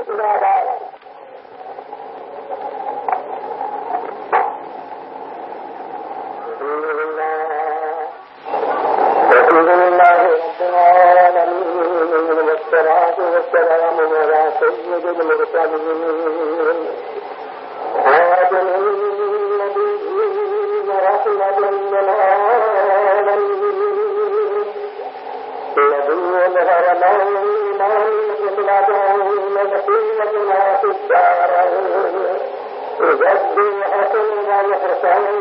قد ما رأى الله تعالى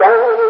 بلا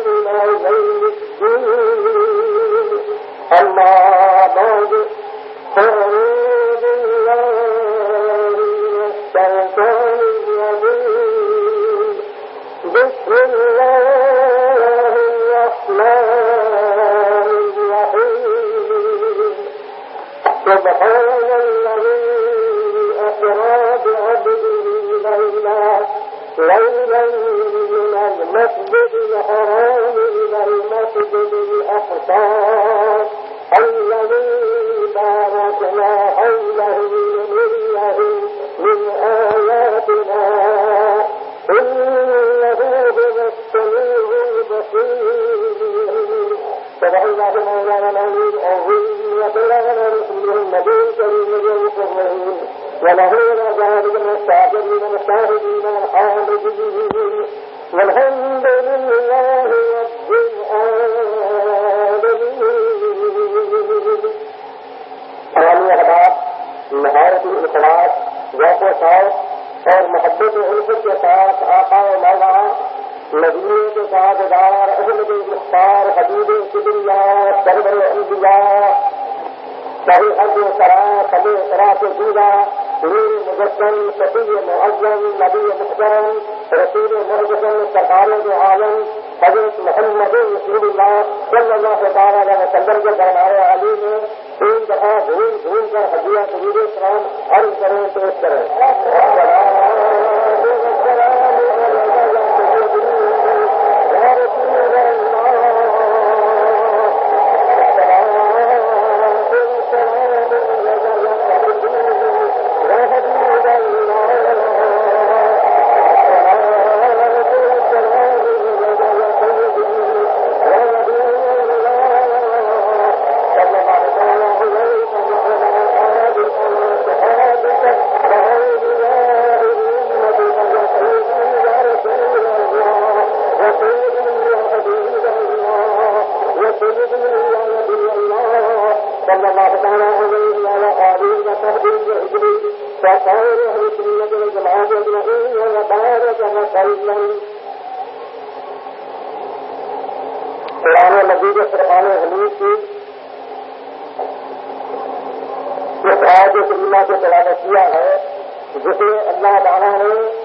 نے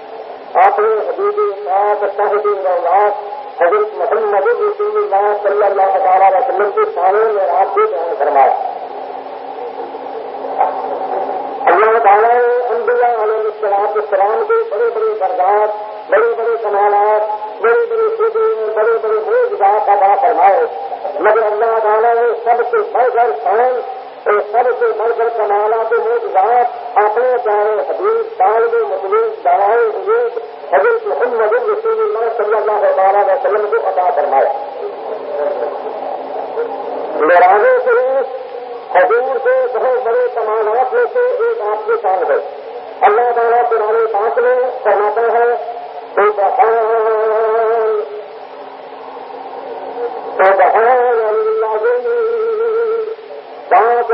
اپنے حبیب پاک صاحب اللہ حضرت محمد رسول اللہ صلی اللہ تعالیٰ علیہ وسلم کے سامنے میں آپ کو بیان فرمایا۔ اللہ تعالیٰ نے انبیاء علیہ السلام السلام کے بڑے بڑے برداشت بڑے بڑے کمالات، بڑے بڑے سوچے بڑے بڑے موجودات ادا فرمائے۔ مگر اللہ تعالیٰ نے سب سے بڑھ کر سائنس اور سب سے بڑھ کر کمالات موجودات اپنے پیارے حبیب طالب مطلوب دعائیں حبیب حضرت محمد رسول اللہ صلی اللہ تعالیٰ علیہ وسلم کو عطا فرمایا۔ میراج شریف حضور سے بہت بڑے کمالات میں سے ایک آپ کے سال ہے۔ اللہ تعالیٰ پرانے پانچ میں فرماتا ہے تو بہان تو بہان اللہ پانچ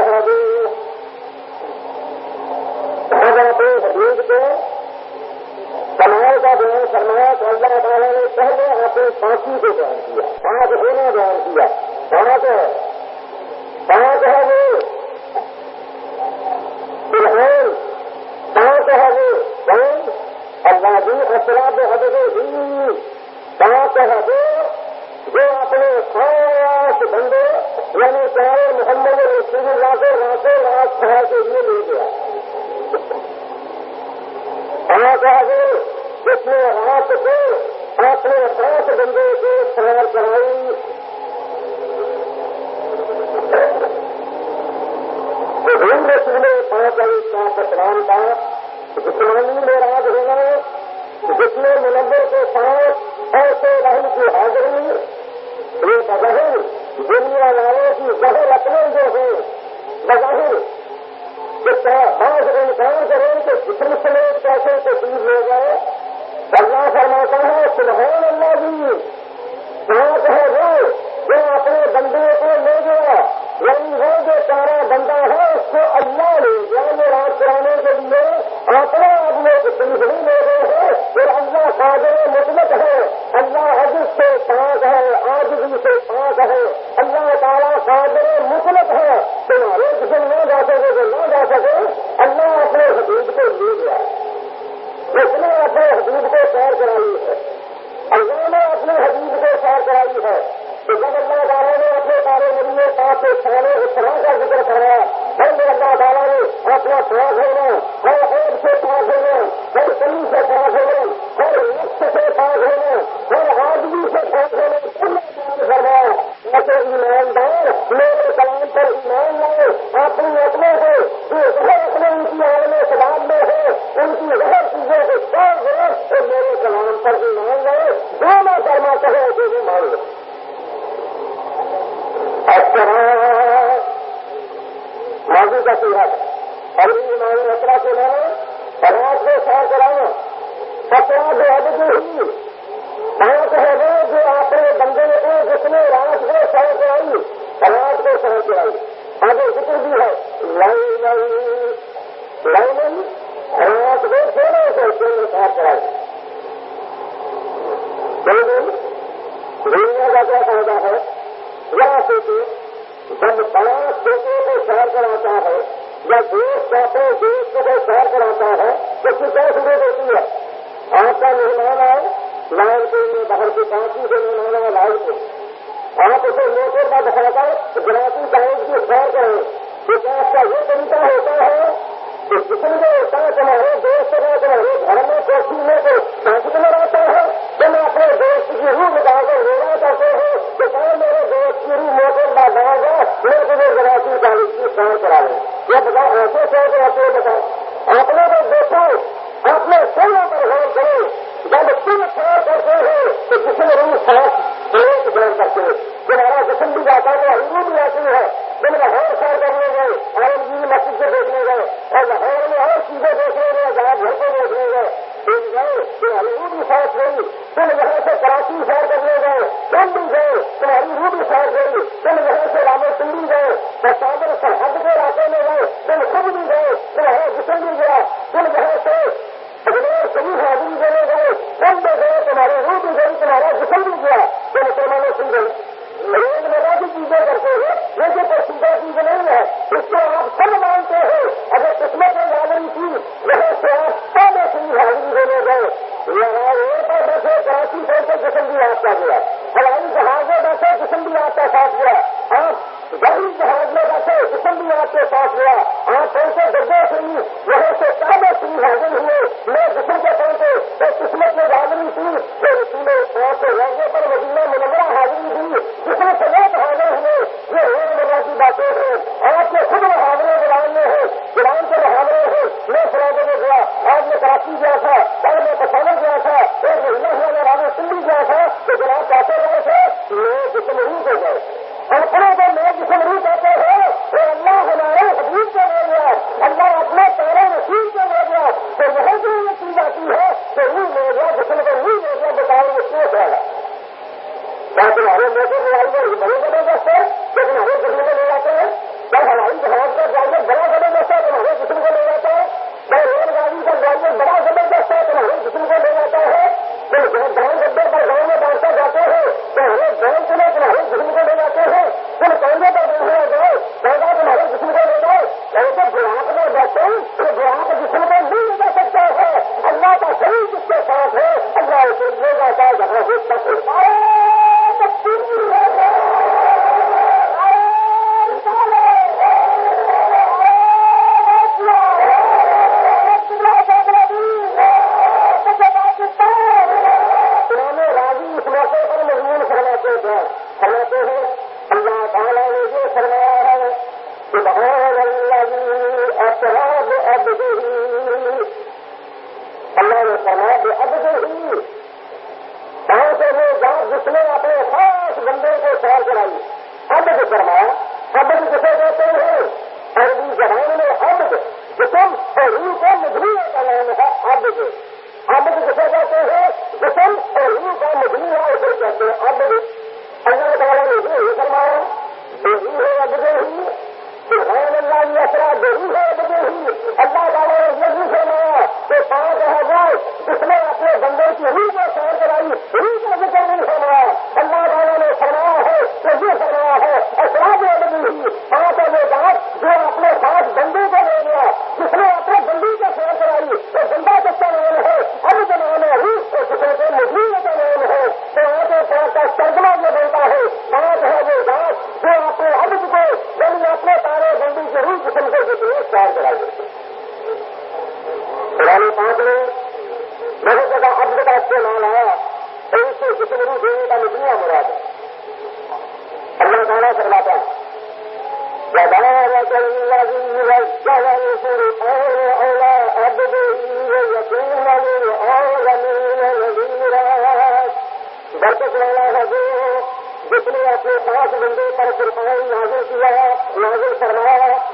حدیث حدیث کو کمال کا بیان فرمایا تو اللہ تعالیٰ نے پہلے اپنی پانچی کو بیان کیا، پانچ ہونا بیان کیا۔ پانچ ہے پانچ ہے وہ۔ فرحان پانچ ہے وہ۔ کون؟ اللہ بھی اثرات حدد ہی پانچ ہے وہ، جو اپنے خاص بندے یعنی چاہے محمد رسول اللہ کو راتوں رات شہر کے لیے لے گیا پانچ ہے، جس نے رات کو اپنے پانچ بندے کو سیر کرائی۔ حضور رسول پانچ علی کا اسلام کا جسمانی میں راج ہونا، جس میں منور کے ساتھ ایسے رحم کی حاضری، یہ بظاہر دنیا والوں کی زہر اپنے جو ہے بظاہر بعض انسان کریں کہ جسم سمیت کیسے دور ہو گئے اللہ فرماتا ہے، سبحان اللہ جی۔ ساتھ ہے وہ، جو اپنے بندے کو لے گیا۔ یعنی وہ جو سارا بندہ ہے اس کو اللہ لے گیا یہ رات کرانے کے لیے اپنے آدمی کو تکلیف نہیں لے گئے ہیں پھر اللہ قادر مطلق ہے اللہ حجز سے پاک ہے آجزی سے پاک ہے اللہ تعالیٰ قادر مطلق ہے تمہارے جسم نہ جا سکے تو نہ جا سکے اللہ اپنے حدود کو لے گیا اس نے اپنے حدود کو سیر کرائی ہے اللہ نے اپنے حدود کو سیر کرائی ہے تو جب اللہ تعالیٰ نے اپنے سارے مریض پاس سے سارے اس طرح کا ذکر کرایا ہر میں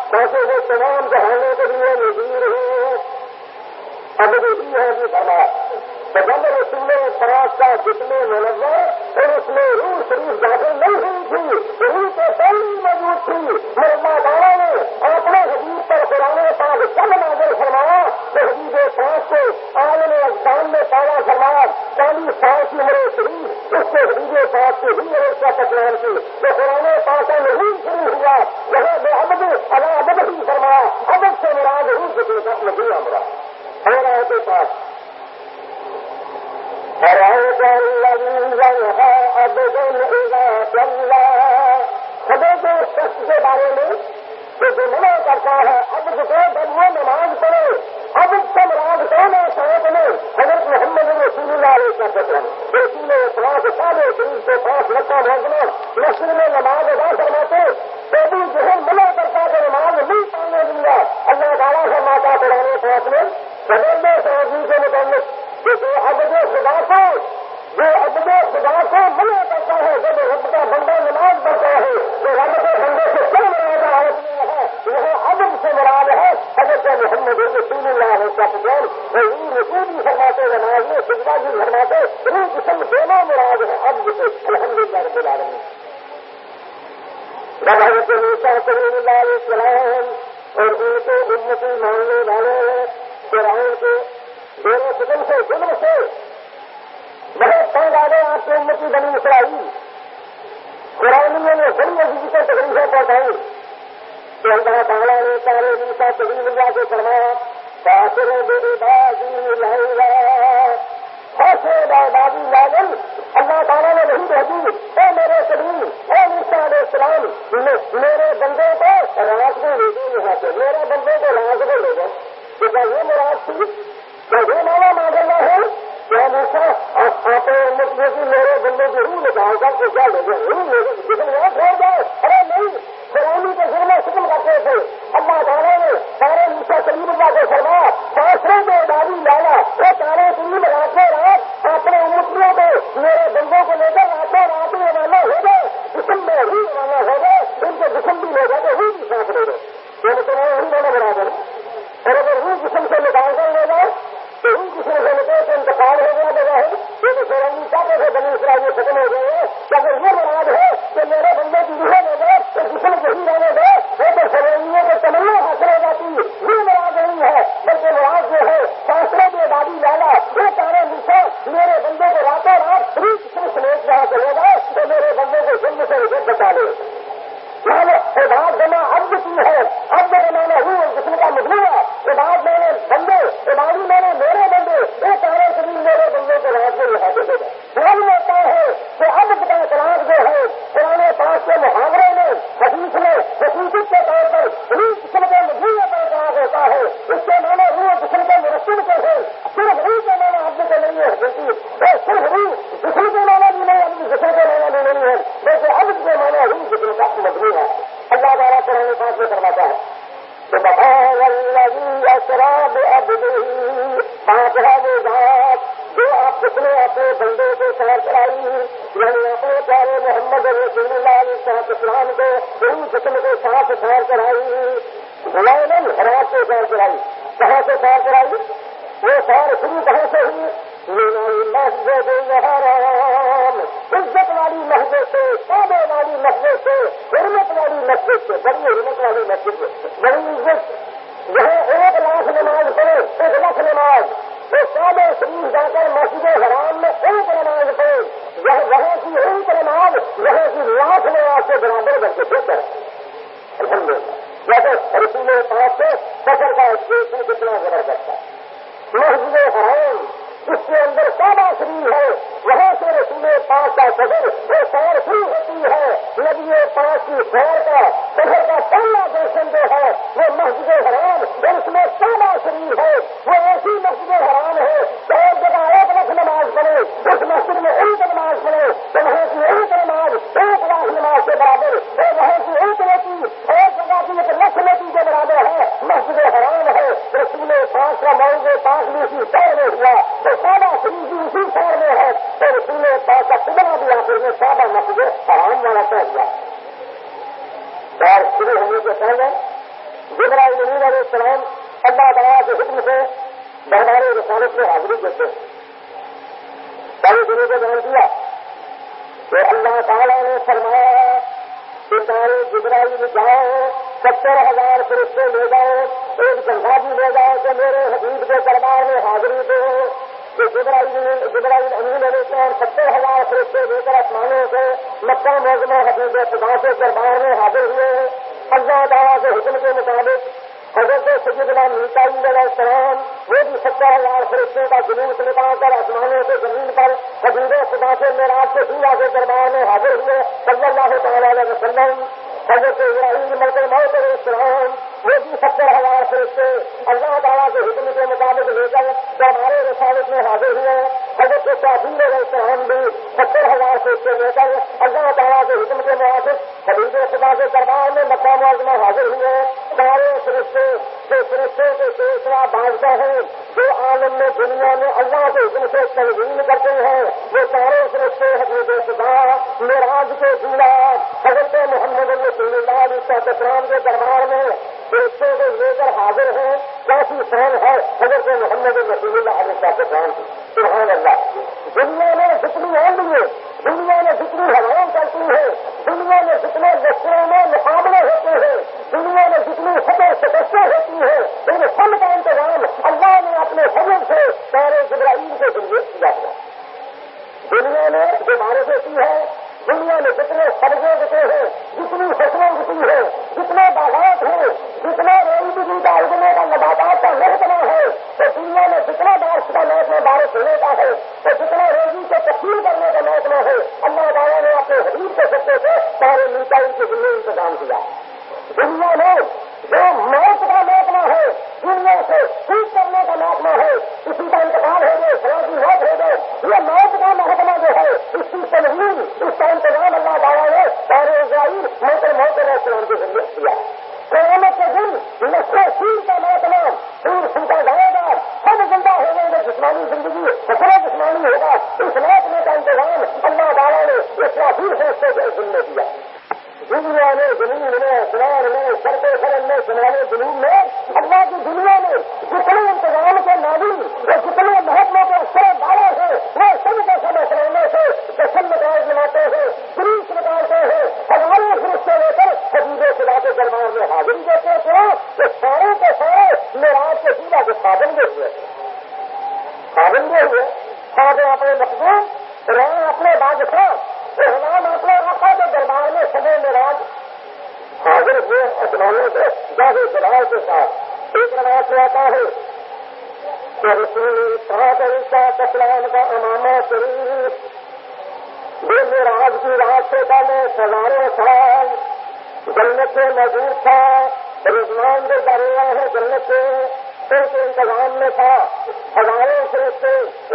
کیسے وہ تمام جہانوں کے لیے نظیر ہیں اب بھی ہے کہ فرمایا بصر اس سان لڳي رور شريف داخل نه کا ٿي. روپي جو پرانے ٿي. نہیں پاس ڪل مادي وہ ته هي پاسي آدي ارما چاليهه سالي شريفي پاسي ساهوم شر جا ہمارا اندرا ابد پاس أرأيت الذي ينهى عبدا إذا صلى خدا کے اس شخص کے بارے میں کہ جو منع کرتا ہے، اب کو جب وہ نماز پڑھے اب اس کا نماز کون ہے شاید میں؟ حضرت محمد رسول اللہ علیہ کا فکر رسول اخلاص سارے شریف کے پاس رکھا بھاگنا رسول میں نماز ادا کرواتے تو بھی جو ہے منع کرتا کہ نماز نہیں پڑھنے دوں گا اللہ تعالیٰ سے ماتا پڑھانے سے اپنے صدر میں سعودی کے متعلق کسی عبد خدا کو جو عبد خدا کو منع کرتا ہے، جب رب کا بندہ نماز کرتا ہے، تو رب کے بندے سے کم مراد عورت میں ہے؟ یہ عدم سے مراد ہے، حضرت محمد رسول اللہ کا پکان وہی رسول بھی فرماتے، نماز میں سجدہ بھی فرماتے تین قسم دونوں مراد ہے، اب سے الحمد للہ رب العالمین۔ رب حضرت موسیٰ صلی اللہ علیہ وسلم اور ان کو امتی ماننے والے ہیں قرآن کے دونوں قدم سے ظلم سے بہت تنگ آ گئے آپ کی امتی بنی اسرائیل۔ قرآنیوں نے ظلم کی کو تکلیفیں پہنچائی۔ تو اللہ تعالیٰ نے سارے دن کا تبدیل اللہ کے فرمایا کافر بے بازی لائی بابی لاگن اللہ تعالیٰ نے نہیں بھیجی، اے میرے قدیم اے مرشا علیہ السلام میرے بندے کو راج کو لے دیں یہاں سے میرے بندے کو راج کو لے دیں تو یہ مراد تھی؟ کیا یہ مانا مانگنا ہے کیا مرشا آپ میرے بندے کی روح نکال کر کے کیا لے دیں روح یہاں چھوڑ جائے۔ ارے نہیں قرآن کے ظلم ختم کرتے تھے اللہ تعالیٰ نے سارے مرشا سلیم اللہ کو فرمایا فاصلے میں ڈالی، لایا۔ وہ سارے سلیم راتوں رات اپنے امتوں کو میرے بندوں کو لے کر راتوں رات میں روانہ ہو گئے جسم میں ہی روانہ ہو گئے ان کے جسم بھی لے جائے گا بھی سانس لے گئے یہ تو ہی دونوں برابر اور اگر روح جسم سے نکال کر لے جائے تو روح جسم سے انتقال ہو گیا لگا ہے یہ تو سورنگی کیا بنی اسرائیل ختم ہو گئے کہ اگر یہ مراد ہے کہ میرے بندے کی روح لے مکہ موزمہ خدا کے دربار میں حاضر ہوئے ہیں۔ اللہ تعالیٰ کے حکم کے مطابق حضرت سیدنا میکائی علیہ السلام وہ بھی ستر ہزار فرشتوں کا جلوس نکال کر آسمانوں سے زمین پر حضور خدا سے میراج کے سورا کے دربار میں حاضر ہوئے۔ صلی اللہ تعالیٰ علیہ وسلم حضرت ابراہیم ملک موت علیہ السلام وہ بھی ستر ہزار فرشتے اللہ تعالیٰ کے حکم کے مطابق لے کر دربار رسالت میں حاضر ہوئے حضرت شاہین علیہ السلام بھی ستر ہزار فرشتے لے کر اللہ تعالیٰ کے حکم کے موافق حبیب خدا کے دربار میں مکہ معظمہ حاضر ہوئے سارے فرشتے جو فرشتے کے دوسرا بادشاہ ہیں جو عالم میں دنیا میں اللہ کے حکم سے تنظیم کرتے ہیں، وہ سارے فرشتے حضرت خدا میراج کے دلہ حضرت محمد رسول اللہ علیہ السلام کے دربار میں فرشتوں کو لے کر حاضر ہیں کیسی فین ہے، حضرت محمد رسول اللہ علیہ صاحب کے سبحان اللہ۔ دنیا میں جتنی ہوں گے دنیا میں جتنی حرام کرتی ہے دنیا میں جتنے لشکروں میں مقابلے ہوتے ہیں، دنیا میں جتنی خبر شکستیں ہوتی ہیں، ان سب کا انتظام اللہ نے اپنے فضل سے سارے جبرائیل کے ذریعے کیا ہے۔ دنیا میں جو بارش ہوتی ہے جتنے سڑکیں بچے ہیں جتنی فصلیں بچی ہیں جتنے باغات ہیں جتنے ریل بجلی کا اگنے کا نباتات کا محکمہ ہے تو دنیا میں جتنا بارش کا محکمہ بارش ہونے کا ہے تو جتنا ریزی کو تقسیم کرنے کا محکمہ ہے اللہ تعالیٰ نے اپنے حدیث کے سکتے سے سارے نیتا ان کے دنیا انتظام کیا دنیا میں جو موت کا محکمہ ہے دنیا سے ٹھیک کرنے کا محکمہ ہے. کسی کا انتقال ہو گئے فلاں کی موت ہو گئے. یہ موت کا محکمہ جو ہے، اس کی تنظیم، اس کا انتظام اللہ تعالیٰ نے سارے اسرائیل موت موت السلام کے ذریعے کیا. قیامت کے دن نسل سیر کا محکمہ سور سوٹا جائے گا. سب زندہ ہو گئے گے جسمانی زندگی سفر جسمانی ہوگا. اس محکمے کا انتظام اللہ تعالیٰ نے اس کا پھر سے اس سے دن میں کیا. دنیا میں زمین میں سرار میں سڑکے سرن میں، سنانے جنوب میں، اللہ کی دنیا میں جتنے انتظام کے نادی اور جتنے محکموں کے اثر ڈالے ہیں، وہ سب کے سب سرانے سے دشن نکال بناتے ہیں گریس نکالتے ہیں ہزاروں فرشتے لے کر حدیبے خدا کے دربار میں حاضری دیتے تھے کہ سارے کے سارے میراج کے جیلا کے پابندے ہوئے پابندے ہوئے سارے اپنے مقبول رہے اپنے بادشاہ ہم اپنے آقا کے دربار میں سبے مراج حاضر ہوئے اجمانے سے جاگے چراغ کے ساتھ۔ ایک رواج میں آتا ہے کہ رسول صاحب کا کسلان کا امامہ شریف بے مراج کی رات سے پہلے ہزاروں سال جنت سے موجود تھا، رضوان جو دریا ہے جنت سے ان کے انتظام میں تھا۔ ہزاروں فرشتے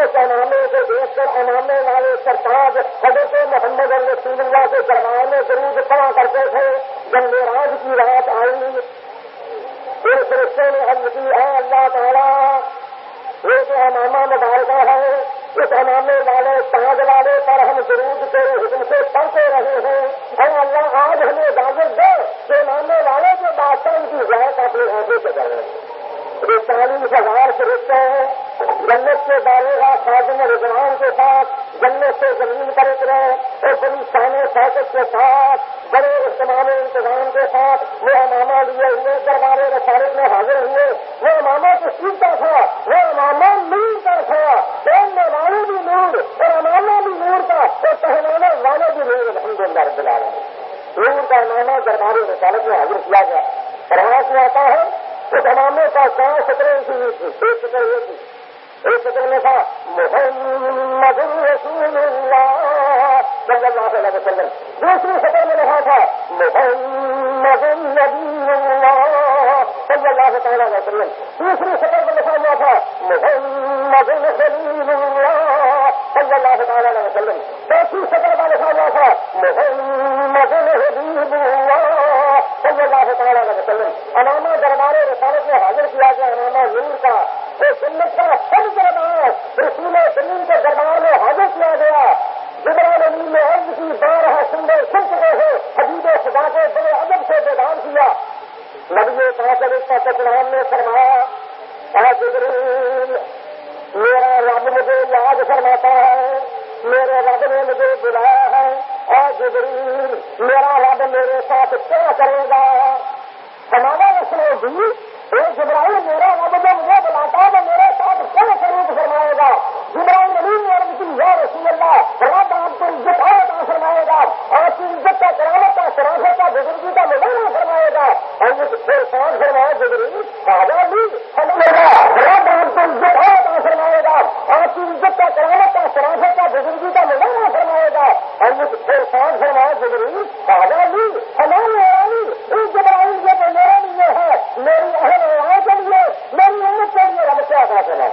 اس انامے کو دیکھ کر انامے والے سرتاج حضرت محمد رسول اللہ کے دربار میں ضرور کھڑا کرتے تھے۔ جنگ راج کی رات آئی۔ ان فرشتے نے حل کی ہے اللہ تعالیٰ یہ جو انامہ مبارکہ ہے، اس انامے والے تاج والے پر ہم ضرور تیرے حکم سے پڑھتے رہے ہیں۔ اے اللہ، آج ہمیں اجازت دے کہ انامے والے جو بادشاہ کی ذات اپنے آگے سے رہے ہیں یہ چالیس ہزار فرشتے ہیں۔ جنت کے دارے کا خادم رضوان کے ساتھ، جنت سے زمین پر اترے، اور بڑی شان طاقت کے ساتھ، بڑے اہتمام انتظام کے ساتھ وہ امامہ لیے ہوئے، دربار رسالت میں حاضر ہوئے۔ وہ امامہ کس کا تھا، وہ امامہ نور کا تھا۔ پہننے والے بھی نور، اور امامہ بھی نور کا اور پہنانے والے بھی نور الحمد للہ رب العالمین۔ نور کا امامہ دربار رسالت میں حاضر کیا گیا۔ اور میں آتا ہے، اس امامے کا چار سطریں کی تھی؟ ایک سطر یہ تھی ایک سطر میں تھا محمد رسول اللہ صلی اللہ علیہ وسلم۔ دوسری سطر میں لکھا تھا محمد نبی اللہ صلی اللہ تعالیٰ علیہ وسلم۔ تیسری سطر میں لکھا ہوا تھا محمد خلیل اللہ صلی اللہ تعالیٰ علیہ وسلم۔ چوتھی سطر میں لکھا ہوا تھا محمد حبیب اللہ صلی اللہ تعالیٰ علیہ وسلم۔ علامہ دربار رسالت میں حاضر کیا گیا، علامہ نور کا وہ سنت کا سب دربار رسول زمین کے دربار میں حاضر کیا گیا۔ جبران امین نے عرض کی، بارہ سندر سن چکے ہیں، حبیب خدا کے بڑے ادب سے بیدان کیا۔ نبی پاکر کا کچران نے فرمایا، اے میرا رب مجھے یاد فرماتا ہے، میرے رب نے مجھے بلایا ہے۔ اے جبریل میرا رب میرے ساتھ کیا کرے گا؟ ہمارا رسول بھی ایک میرا رب جو مجھے بلاتا ہے، وہ میرے ساتھ کیا سلوک فرمائے گا؟ جبرائیل نبی عرض کی، یا رسول اللہ رب آپ کو عزت عطا فرمائے گا، آپ کی عزت کا کرامت کا، شرافت کا، بزرگی کا مظاہرہ فرمائے گا۔ اور یہ پھر احسان فرمایا جبریل تازہ بھی سمجھے گا رب آپ کو عزت عطا فرمائے گا۔ آپ کی عزت کا کرامت کا، شرافت کا، بزرگی کا مظاہرہ فرمائے گا۔ اور یہ پھر احسان فرمایا جبریل تازہ بھی ہمارے اس جبرائیل، یہ تو میرا بھی یہ ہے، میری اہم آئے کے لیے میری امت کے لیے رب کیا کہا چلا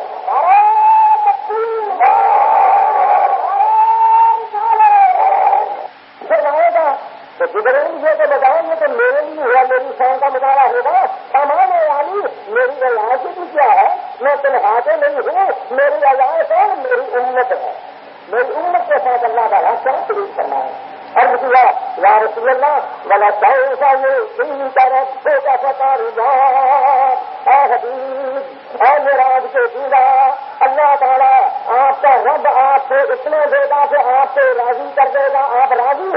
فرمائے گا تو گزرے یہ تو بتائیں گے کہ میرے لیے ہوا میری شان کا مظاہرہ ہوگا سامان والی میری رعایت بھی کیا ہے میں تنہاتے نہیں ہوں میری رعایت ہے میری امت ہے میری امت کے ساتھ اللہ کا راستہ شریف کرنا ہے ارد کیا یا رسول اللہ والا چاہے آپ دے گا کہ آپ سے راضی کر دے گا آپ راضی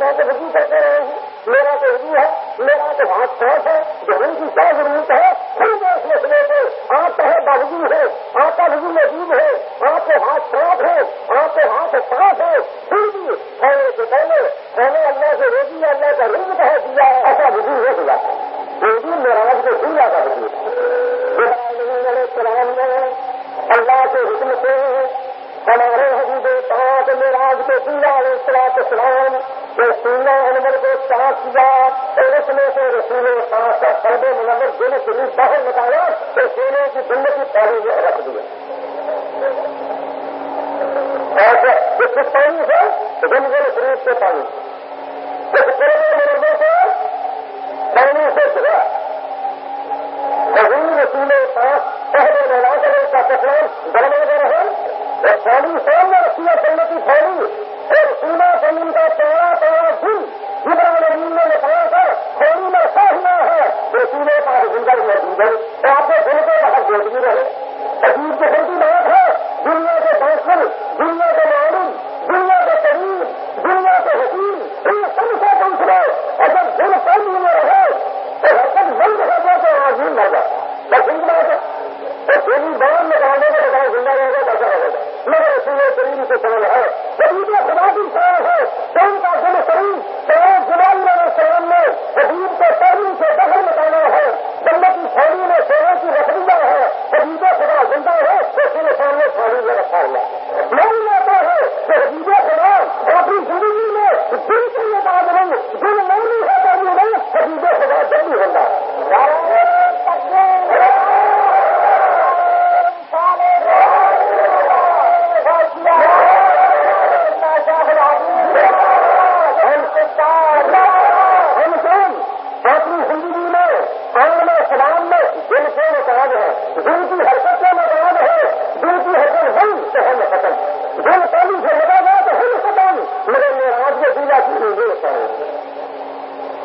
میں تو وضو کرتے رہے ہوں۔ میرا تو وضو ہے، میرا تو ہاتھ صاف ہے۔ دھونے کی کیا ضرورت ہے پھر میں اس مسئلے پہ آپ کا ہے باوجود ہے، آپ کا وضو موجود ہے۔ آپ کے ہاتھ صاف ہے آپ کے ہاتھ صاف ہے پھر بھی کھانے سے پہلے کھانے اللہ سے روزی، اللہ کا رنگ کہہ دیا ہے۔ ایسا وضو ہو گیا۔ روزی میراج کو بھول جاتا ہے۔ سلام نے اللہ کے حکم سے، ہمارے حبیب پاک میراج کے پورا علیہ السلام وسیلہ انور کو صاف کیا اور اس میں سے رسول پاک کا قلب منور دل شریف باہر نکالا تو سینے کی جنت کی پہلی میں رکھ دیا ایسا اس سے پانی ہے جنگل شریف سے پانی اس قلب منور کو پانی سے دیا وہی رسول پاک پہلے مہاراج کا تکرار گرما گرم ہے اور پانی سامنے رسول سنت کی پھیلی اور سینا زمین کا چوڑا چوڑا دل جبران نبی نے نکال کر پھیلی میں سہنا ہے۔ وہ سینے کا زندر موجود ہے تو آپ کے دل کو باہر جوڑ بھی رہے۔ عجیب قسم کی بات ہے۔ دنیا کے بانسل دنیا کے معلوم، دنیا کے قریب، دنیا کے حکیم ان سب سے پوچھ رہے۔ اگر دل پہلی میں رہے، تو ہر سب بند ہو جائے تو آج ہی مر جائے۔ بس بات ہے۔ اور پوری بان نکالنے کے بجائے زندہ رہے گا کیسا رہے گا۔ مگر اسی کریم سے سوال ہے حبیب خدا کی شان ہے کون کا دل کریم سوال جلال علیہ السلام نے حبیب کو پہلی سے باہر نکالا ہے جنت کی تھوڑی میں سونے کی رکھ دیا ہے حبیب خدا زندہ ہے تو اس کے سامنے تھوڑی میں رکھا ہوا نہیں لاتا ہے کہ حبیب خدا اپنی زندگی میں دل کے لیے بات نہیں دل نہیں ہے تو نہیں تو ہم ختم دل پہلی سے لگا گیا تو ہم ختم مگر میں آج میں دلا کی نہیں ہوتا ہوں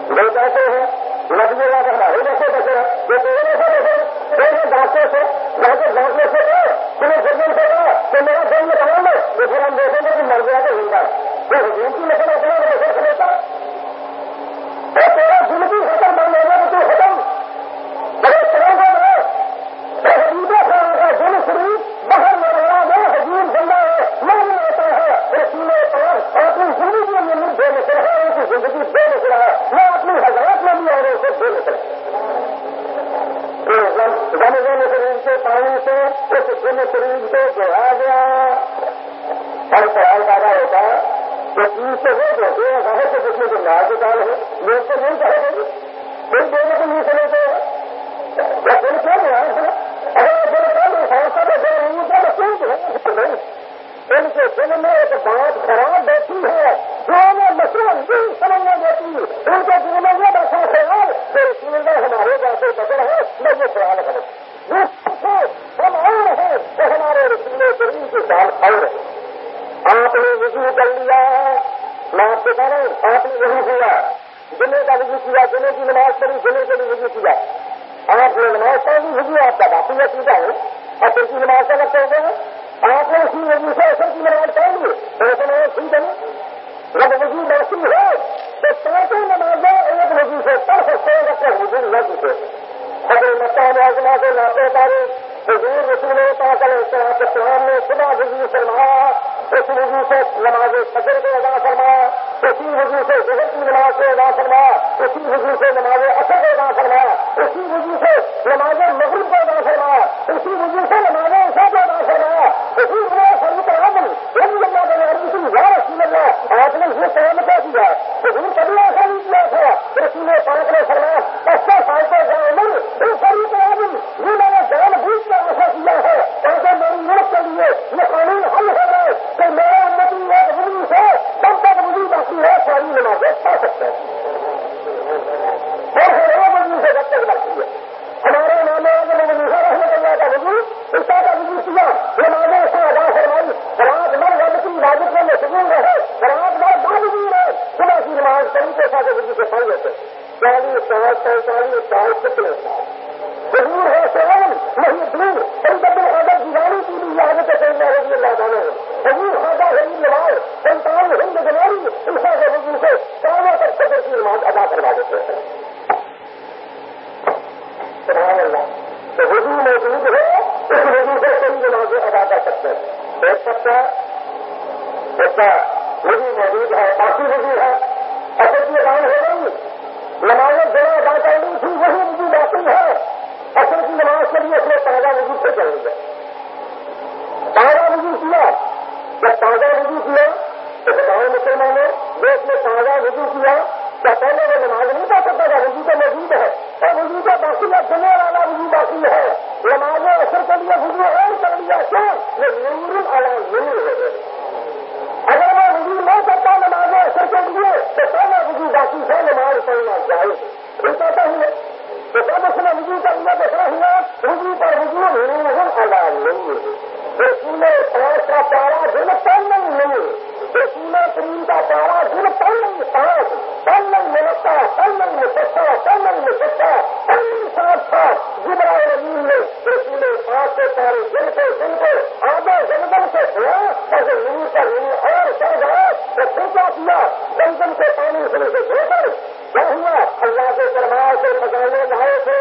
وہ کہتے ہیں ندی کا کرنا ہو جیسے بچے یہ پیڑوں سے بچے پہلے ڈاکٹر سے ڈاکٹر ڈاکٹر سے کہا تمہیں سرجن سے کہا کہ میرا دل میں کام ہے تو پھر ہم دیکھیں گے کہ مر گیا تو زندہ وہ حجوم کی نسل اپنا نسل کھڑتا تیرا زندگی ختم بن ایک دن قریب سے گیا گیا، ہر سوال پیدا ہوتا ہے، تو چیز سے وہ جو ہے کہا کہ جس میں جو لاج کال ہے لوگ تو نہیں کہے گے دل دے دیں لیے چلے گئے یا دل کیوں گیا؟ ہے اگر وہ دل کل سمجھتا تو دے رہی ہے تو کیوں جو ہے ان کے دل میں ایک بات خراب بیٹھی ہے۔ جو انہیں مشروم نہیں سمجھنا دیتی، ان کے دل میں یہ بیٹھا خیال، کہ اس میں ہمارے جیسے بچر ہے میں یہ خیال کروں کریم کی سال اور ہے آپ نے وضو کر لیا میں آپ سے کہہ رہا ہوں آپ نے وضو کیا جمعے کا وضو کیا جمعے کی نماز پڑھی جمعے کے لیے وضو کیا آپ نے نماز پڑھی وضو آپ کا باقی عقیدہ ہے اور پھر کی نماز کا لگتا ہوگا آپ نے اسی وضو سے اثر کی نماز پڑھ لی تو ایسا نماز ٹھیک ہے جب وضو موسم ہے تو پانچوں نمازیں ایک وضو سے پڑھ سکتے ہیں اپنے وضو نہ سے اگر مکہ معذمہ کو لاتے پارے حضور رسول پاک علیہ السلام نے صبح وضو فرمایا اس وضو سے نماز فجر کو ادا فرمایا اسی وضو سے ظہر کی نماز کو ادا فرمایا اسی وضو سے نماز اثر کو ادا فرمایا اسی وضو سے نماز مغرب کو ادا فرمایا اسی وضو سے نماز عشاء کو ادا فرمایا اسی وجہ فرمت اعظم رضی اللہ تعالیٰ رسول اللہ رسول اللہ آپ نے یہ کام کیا کیا حضور کبھی ایسا نہیں کیا تھا رسول پاک نے فرمایا ایسا سال کو جان یہ فرمت اعظم یہ میں نے جان بوجھ کر ایسا کیا ہے تاکہ میری ملک کے لیے یہ قانون حل ہو رہا ہے کہ میرا امتی ایک وضو سے تب تک وضو باقی ہے ساری نمازیں پڑھ سکتے ہیں اور ہر ایک وضو سے جب تک باقی ہے ہمارے نام آگے میں وضو رہنے اللہ کا وضو اس کا وضو کیا نمازیں سے ادا فرمائی رات بھر رب کی عبادت میں سکون رہے رات بھر بعد بھی رہے صبح کی نماز طریقے سے وضو سے پڑھ لیتے چالیس سال پینتالیس سال کتنے سال ضرور ہے سوال نہیں دور پنجاب اگر حضور نماز سنتان ہند جنوری کے سے کاموں تک سفر کی نماز ادا کروا دیتے ہیں۔ سبحان اللہ۔ تو موجود ہے، اس وضو سے کئی نمازیں ادا کر سکتے ہیں۔ ایک سکتا بچہ وضو موجود ہے، باقی وضو ہے۔ اصل کی ادا ہو گئی، نمازیں جگہ ادا کرنی تھی، وہی وضو باقی ہے۔ اصل کی نماز کے لیے اپنے تازہ وضو سے چلیں گے تازہ وضو کیا جب تازہ وضو کیا تو بتاؤ مسلمانوں جو اس نے تازہ وضو کیا کیا پہلے وہ نماز نہیں پڑھ سکتا تھا، وضو تو موجود ہے۔ اور وضو کا باقی ہے جمع والا وضو باقی ہے۔ نماز اثر کے لیے وضو اور کر لیا، کیوں؟ یہ نور اعلیٰ نور ہو گئے۔ اگر وہ وضو نہیں کرتا نماز اثر کے لیے، تو پہلے وضو باقی ہے؟ نماز پڑھنا چاہیے۔ یہ کہتا ہوں تو جب اس نے وضو کر لیا تو کیا ہوا وضو پر وضو نور اعلیٰ نور رسول پانچ کا پارا دن پڑھنے نہیں رسول کریم کا پارا دن پڑھنے پانچ پڑھنے ملتا پڑھنے میں سچا پڑھنے میں سچا پڑھنے ساتھ تھا جبرا نبی نے رسول پانچ کے پارے دن کو دن کو آگے زمزم سے کھلا تاکہ نور کا نور اور چڑھ گیا تو پھر کیا کیا زمزم سے پانی سے دھو کر کیا ہوا اللہ کے دربار سے پکانے لائے تھے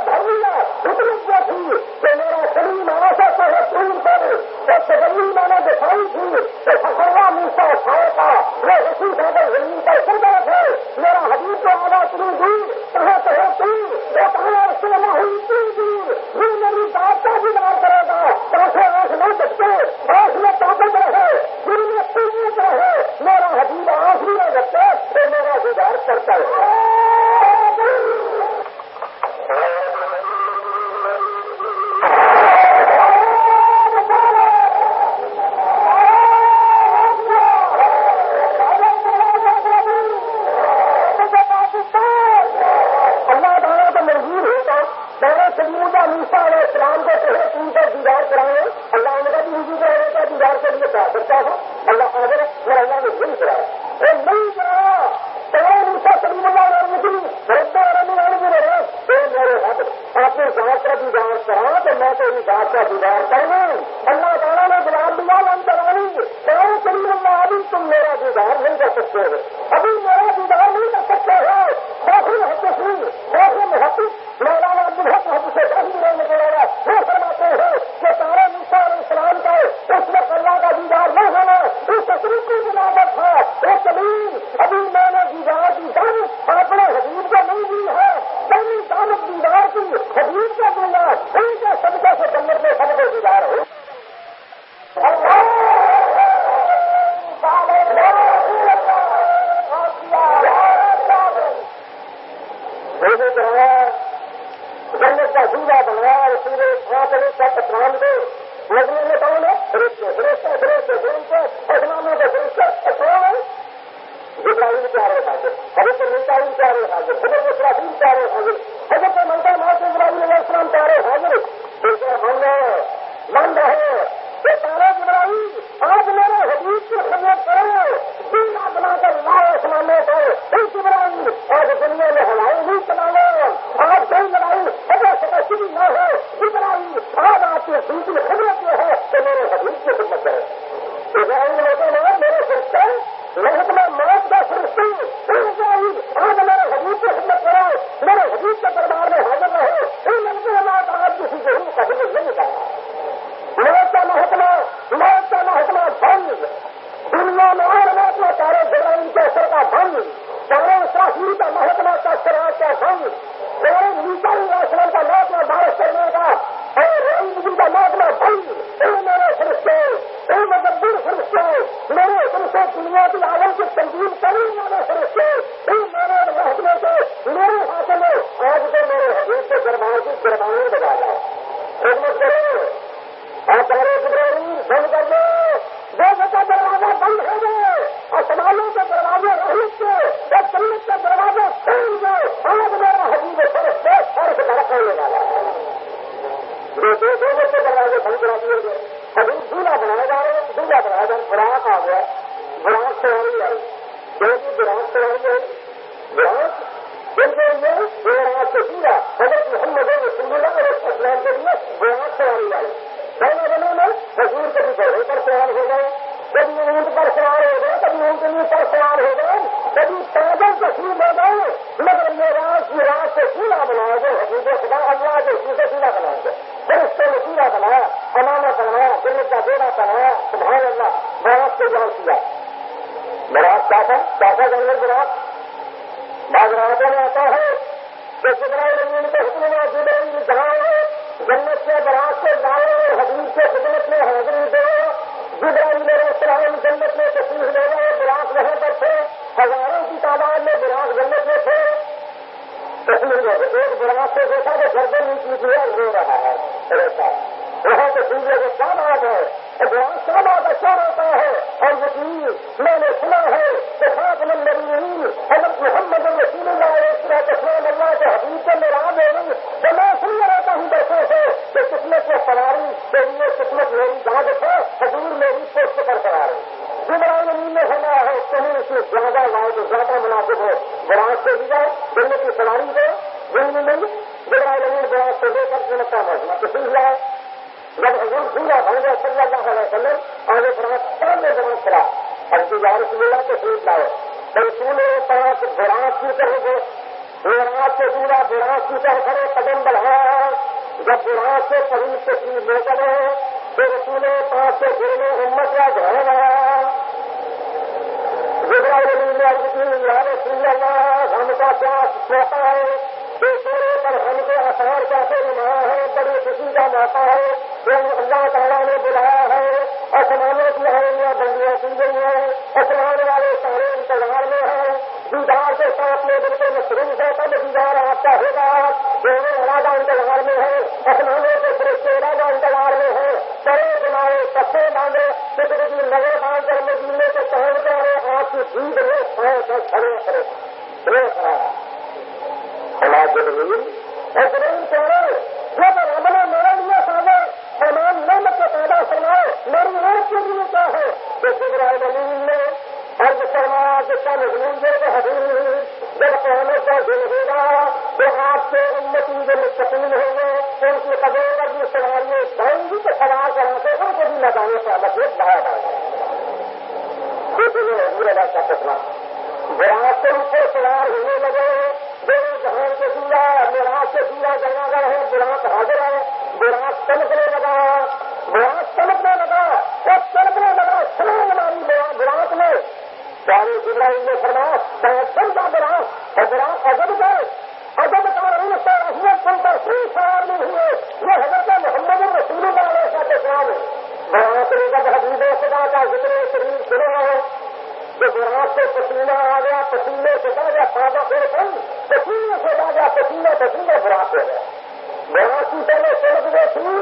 بھر دیا حکمت کیا تھی کہ میرا سلیم آشا سے ہے پور پر اور تجلی میں نے دکھائی تھی کہ فخرا موسا کھائے کا وہ اسی سادہ زمین پر سردا تھے۔ میرا حبیب کو آگا اتنی دور کہاں کہاں تم؟ وہ کہاں سے نہ ہوئی اتنی دور جی۔ وہ میری بات کا بھی دار کرے گا۔ کیسے آنکھ نہ بچتے آنکھ میں طاقت رہے، دل میں قوت رہے۔ میرا حبیب آنکھ بھی نہ بچے تو میرا گزار کرتا ہے اللہ تعالیٰ تو مجبور ہوتا میرے سلیمہ موسا علیہ السلام کو کہے تم کو دیدار کرائے اللہ نے کہا ہندو کا ہوتا دیدار کے لیے کہا سکتا تھا اللہ حاضر اور اللہ نے نہیں کرایا وہ نہیں کرایا تمام موسا سلیم اللہ علیہ وسلم ربا رب العالمین رہے اے میرے رب آپ نے ذات کا دیدار کرا تو میں تو ان ذات کا گئے ایک براق دیکھا کہ گردن نیچ نکلی ہے رو رہا ہے۔ ایسا وہاں تشریف لے گئے۔ کیا بات ہے براق کیا بات اچھا رہتا ہے۔ اور یقین، میں نے سنا ہے کہ خاص نمبر حضرت محمد رسول اللہ علیہ السلام اللہ کے حدیث سے میرا میری تو میں سن رہتا ہوں بیٹھے سے کہ قسمت کے سواری کے لیے قسمت، میری جانچ ہے، حضور میری پوسٹ پر کرا رہے جبرائیل امین نے سنا ہے کہیں اس میں زیادہ لائے تو زیادہ مناسب ہو براج سے بھی جائے، جنت کی سواری کو دن میں جبرائیل امین براج سے لے کر کے جنت کا مرضنا تشریف لائے جب حضور سورا بن گئے صلی اللہ علیہ وسلم آگے بڑھا براج پہلے زمان کھڑا اور تجار رسول اللہ تشریف لائے تو رسول پاک براج کی طرف براج سے دورا براج کی طرف کرے قدم بڑھایا جب براج سے قریب سے تشریف لے کر رہے تو رسول پاک سے گرنے امت کا گھر رہا آیا رسول اللہ ہم کا کیا موقع ہے کہ سورے پر ہم کے اثار کیسے نمایا ہے بڑی خوشی کا موقع ہے جو اللہ تعالیٰ نے بلایا ہے آسمانوں کی ہریاں بندیاں کی گئی ہیں آسمان والے سارے انتظار میں ہیں دیدار کے ساتھ میں بالکل مصروف ہے تب دیدار آپ کا ہوگا دونوں ارادہ انتظار میں ہے آسمانوں کے فرشتے ارادہ انتظار میں ہے بڑے بنائے کپڑے باندھے قدرتی نظر باندھ کر مدینے سے پہنچ کر آپ کی جیت میں کھڑے کھڑے کھڑے کھڑا حالات جبریل کہہ رہے جب رب نے میرے لیے سامنے سامان نعمت کے پیدا فرمائے میری کے لیے کیا ہے؟ کہ جبرائیل امین نے ارد فرمایا کا مضمون دے کہ جب قیامت کا دل ہوگا، تو آپ کے امتی جو مستقل ہوں گے ان کی قبر پر جو سواریاں جائیں گی تو سوار کرا کے ان کو بھی لگانے کا مطلب بڑھایا جائے گا حضور اللہ کا سپنا سے اوپر سوار ہونے لگے۔ دونوں جہان کے دورا میراج سے دورا جگہ گئے ہیں براق حاضر ہے براق چمکنے لگا براق چمکنے لگا جب چمکنے لگا چھلانگ ماری براق میں سارے جبرائیل نے فرمایا سیدن کا براق اور براق عجب گئے عجب کا ان سے احمد سن کر پھر سوار نہیں ہوئے یہ حضرت محمد رسول اللہ علیہ السلام ہے براق نے جب حبیب خدا کا ذکر شریف سنا ہے کہ براق سے پسینہ آ گیا، پسینے سے جا گیا تازہ پھر پھر پسینے سے جا گیا پسینے پسینے براق ہو گیا براسی پہلے سڑک گئے تھی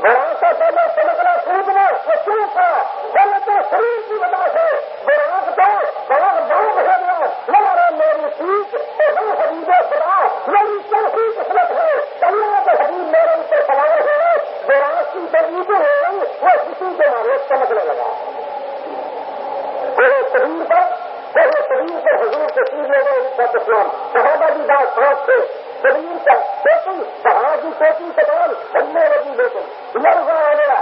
براس پہلے سڑکنا کودنا وہ تھا؟ پہلے تو شریر کی وجہ سے براس تو بڑا بہت ہو گیا رہا میری چیز تو ہم خریدے کیسی قسمت ہے اللہ کے حبیب میرے ان سے سوال ہے براس کی تو عید ہو گئی وہ کسی کے مارے چمکنے لگا میرے شریر پر میرے شریر پر حضور کے سیر لے گئے اس کا اسلام صحابہ سے شریر کا ٹوٹی پہاڑ کی ٹوٹی سے بال بننے لگی لیکن لڑکا ہو گیا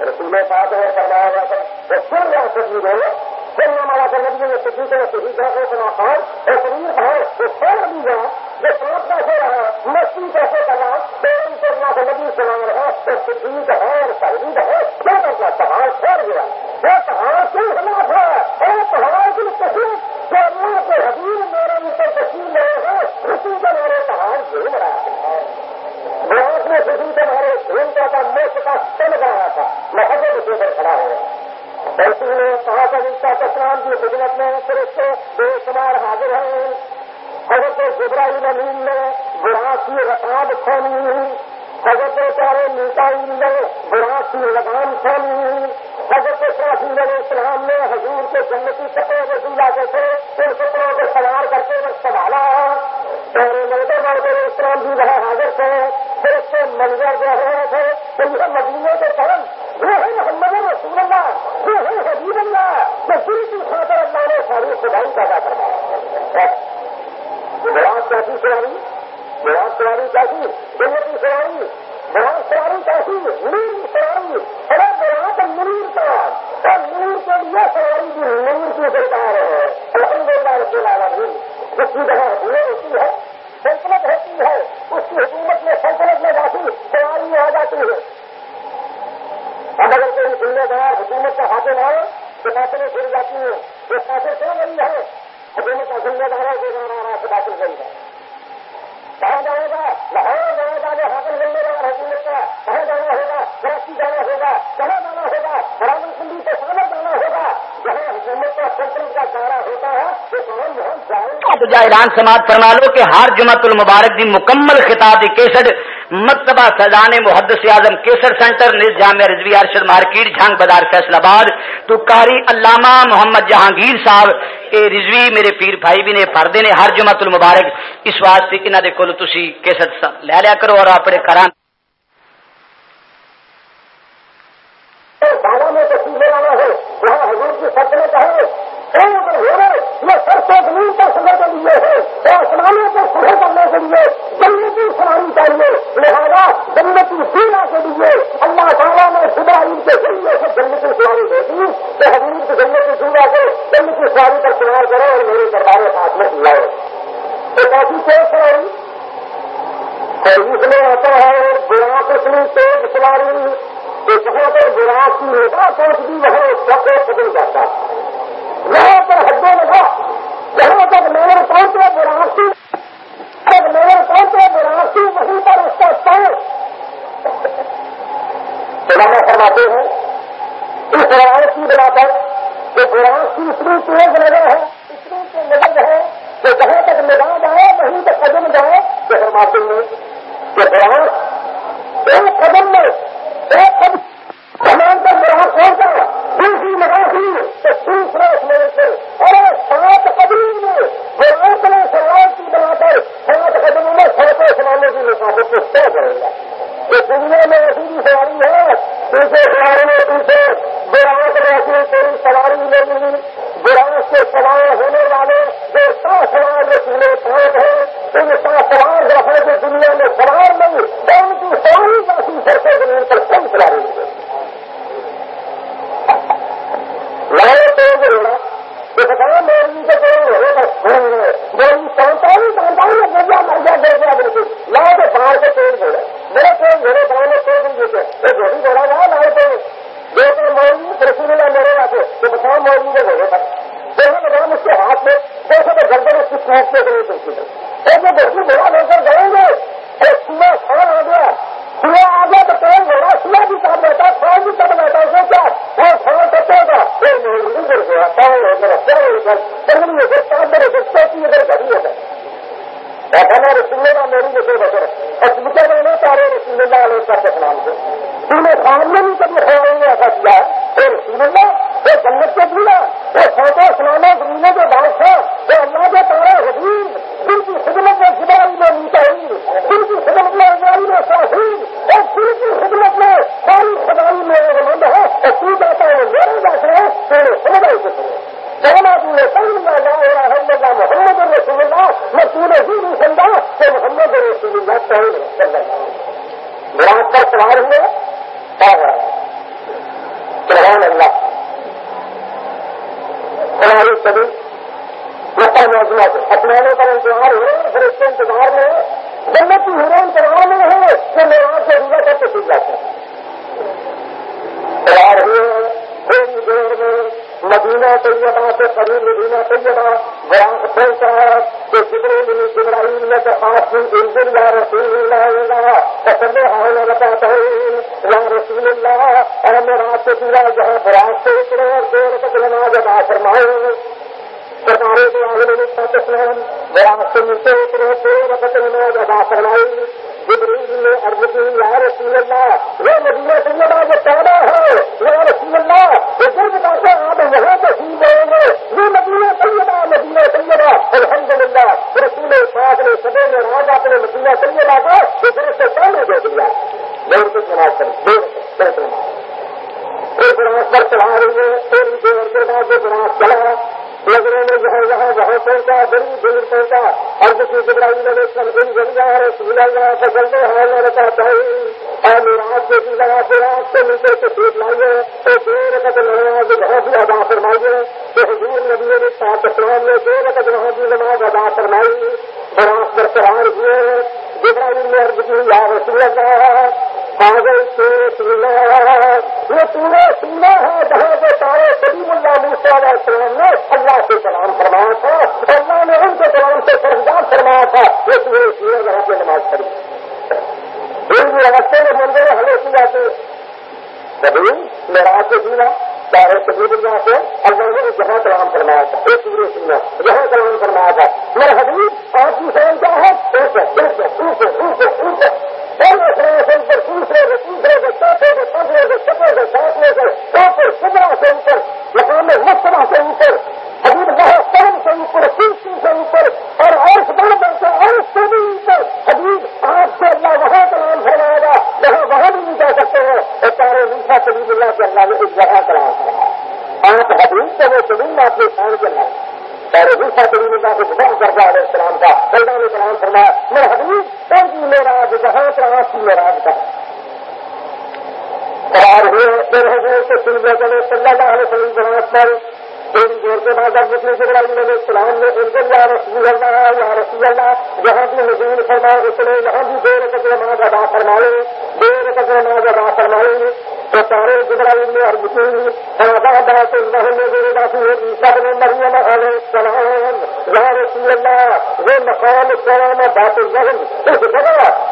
رسول پاک ہے کروایا گیا تھا وہ پھر رہا شریر ہو پھر ہمارا نبی نے سبھی طرح سے ہی جاتے اپنا خان اور شریر ہے وہ پھر بھی گیا جو سانپ کیسے رہا مستی کیسے کرا پیرن کو اللہ کا نبی سنا رہا اور شریر ہے اور شریر ہے کیا کرتا پہاڑ چھوڑ گیا وہ پہاڑ کیوں خلاف ہے اور پہاڑ کی تصویر جو اللہ کے حبیب میرے اوپر تصویر لے ہیں اسی کے میرے رہا ہے بہت نے کسی کے مارے گھومتا تھا موت کا چل رہا تھا۔ میں حضرت کے اوپر کھڑا ہو بلکہ نے کہا تھا کا کی خدمت میں پھر بے شمار حاضر ہیں۔ حضرت جبرائیل امین نے براسی رقاب کھانی حضرت پیارے میٹائی نے براسی لگام کھانی حضرت شافی علیہ السلام نے حضور کے جنتی کپڑے میں دلا کے تھے ان کپڑوں کو سوار کرتے وقت سنبھالا۔ پیارے مردے مرد علیہ السلام بھی جی، وہاں حاضر تھے۔ پھر اس کے منظر جو ہے تھے پھر یہ مدینے کے کرم۔ وہ محمد رسول اللہ وہ ہے حبیب اللہ، جو دل کی خاطر اللہ نے ساری خدائی پیدا کروایا براس کیسی سواری براس سواری کیسی جنتی سواری براس سواری کیسی نور سواری ارے براس نور کا اور نور کے لیے سواری بھی نور کی سرکار ہے۔ الحمد للہ رب العالمین جس کی جگہ حکومت ہوتی ہے، سلطنت ہوتی ہے، اس کی حکومت میں سلطنت میں جاتی سواری آ جاتی ہے۔ اب اگر کوئی ذمہ دار حکومت کا حاصل ہے تو فاصلے چھوڑ جاتی ہیں یہ فاصل کیوں نہیں ہے حکومت کا ذمہ دار ہے، جو جانا رہا ہے داخل کرے گا کہاں جانے گا لاہور جانا جانے حاصل ذمہ والا حکومت کا کہاں جانا ہوگا کراچی جانا ہوگا کہاں جانا ہوگا راول سندھی سے سامنے جانا ہوگا۔ جہاں حکومت کا سلطنت کا دورہ ہوتا ہے، وہ سمجھ وہاں جائے تو جا اعلان سماعت فرما لو کہ ہر جمعت المبارک دی مکمل خطاب کیسٹ مکتبہ سزان محدث اعظم کیسر سینٹر، نز جامع رضوی ارشد مارکیٹ، جھانگ بازار، فیصل آباد تو کاری علامہ محمد جہانگیر صاحب، اے رضوی میرے پیر بھائی بھی نے، پردے نے، ہر جمعت المبارک، اس واسطے انہاں دے کول تسی کیسٹ لے لیا کرو اور اپنے گھراں دانا میں وہاں حضور کی سلطنت ہے اگر یہ سرسوں زمین پر سفر گراس کی نگاہ پہنچتی مکہ موجودہ اپنانے کا انتظار ہو پھر اس کے انتظار میں جنت کی ہرا انتظار میں ہے کہ میں وہاں سے روزہ کر کے سیکھ جاتا ہوں۔ تیار ہوئے تھوڑی دیر میں مدینہ طیبہ سے قریب مدینہ طیبہ بران پہنچا کہ جبرے بنی جبرائیل نے درخواست کی انجل یا رسول اللہ اللہ پسند حال بتاتا ہوں یا رسول اللہ اور میں رات سے پورا جہاں برات سے اترے اور دیر تک نماز ادا فرمائے۔ کے آگے سے ادا فرمائی۔ جبریل نے عرض کی، یا رسول اللہ، وہ مدینہ طیبہ جو پیدا ہے۔ یا رسول اللہ، وہ جب بتاتے آپ وہاں پہ سی جائیں گے یہ مدینہ مدینہ الحمد للہ رسول پاک نے سبے میں راج اپنے مدینہ طیبہ کا دوسرے سے پہلے دے دیا۔ چڑھا رہی ہے تھوڑی دیر کے بعد جو گراس چلا نظروں میں جہاں جہاں وہاں پہنچا دور دور پہنچا۔ اور کسی جبرائی نے سمجھ گل جا رہے سولا جا بچلتے ہیں میرے پاس اور میراج کے بھی لگا، پھر آپ سے نیچے سے سیٹ لائیے۔ تو دیر تک نماز وہاں بھی ادا فرمائیے۔ تو حضور نبی نے پاک اسلام نے دیر تک وہاں بھی نماز ادا فرمائی۔ براس پر سوار ہوئے جبرائی نے عرض کی یا رسول اللہ کاغذ سے سینا یہ پورے سینا ہے جہاں سے سارے سلیم اللہ موسیٰ علیہ السلام نے اللہ سے سلام فرمایا تھا اللہ نے ان کے سلام سے سرجاد فرمایا تھا یہ پورے سینے جہاں پہ نماز پڑھی دل بھی راستے میں منظر ہمیں کیا کہ کبھی میرا سے سینا چاہے شہید اللہ سے اللہ نے جہاں کلام فرمایا تھا، ایک پورے سننا، جہاں کلام فرمایا تھا۔ میرا حبیب اور دوسرے کیا ہے؟ دوسرے اوپر اوپر دوسرے اوپر اوپر پہلے سناسن پر دوسرے سے تیسرے سے چوتھے سے پندرے سے چھپے سے ساتویں سے اوپر پندرہ سے اوپر، مقام مسترا سے اوپر حبیب اللہ کرم سے اوپر تیسری سے اوپر، اور عرش بڑھ بڑھ کے سے بھی اوپر حبیب آپ سے اللہ وہاں کلام فرمائے گا، جہاں وہاں بھی نہیں جا سکتے ہیں۔ اور سارے میٹھا سبیب اللہ کے اللہ نے ایک جگہ کلام فرمایا آپ حبیب سے وہ سبھی آپ کے شان کے اللہ اور دوسرا کبھی اللہ کو بہت درجہ علیہ السلام کا اللہ نے کلام فرمایا، میں حبیب کون کی میرا جہاں پر آپ کی میرا کا۔ قرار ہوئے پھر ہو گئے تو چلے صلی اللہ علیہ وسلم جماعت پر تھوڑی دیر کے بعد اب جتنے سے بڑا علیہ السلام نے ان کو یا رسول اللہ یا رسول اللہ جہاں بھی نزول فرمائے اس نے یہاں بھی دیر تک نماز ادا فرمائے دیر تک نماز ادا فرمائے تو سارے جبرائیل نے عرض کی آزاد نے میرے باقی سب نے مریم علیہ السلام، یا رسول اللہ، وہ مقام السلام بات الرحم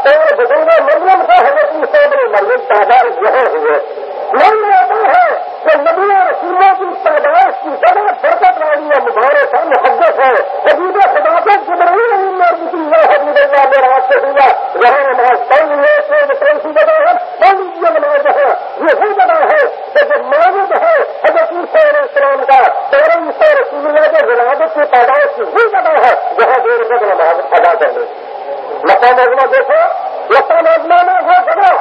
اور مریم کا حضرت صاحب نے مریم تعداد یہاں ہوئے نہیں آتا ہے۔ کہ نبی رسولوں کی پیدائش کی جگہ برکت والی ہے مبارک ہے محبت ہے۔ حبیب خدا کے جبرائیل امین نے عرض کی حبیب اللہ نے رات سے دیا یہاں نماز پڑھ لی ہے تو کون سی جگہ ہے۔ پڑھ لیجیے نماز ہے یہ وہ جگہ ہے کہ جو موجود ہے۔ حضرت عیسیٰ علیہ السلام کا تیرے عیسیٰ رسول اللہ کے ولادت کی پیدائش کی وہ جگہ ہے۔ جہاں دیر تک نماز ادا کر لیں لتا نظمہ دیکھو لتا نظمہ میں وہ جگہ۔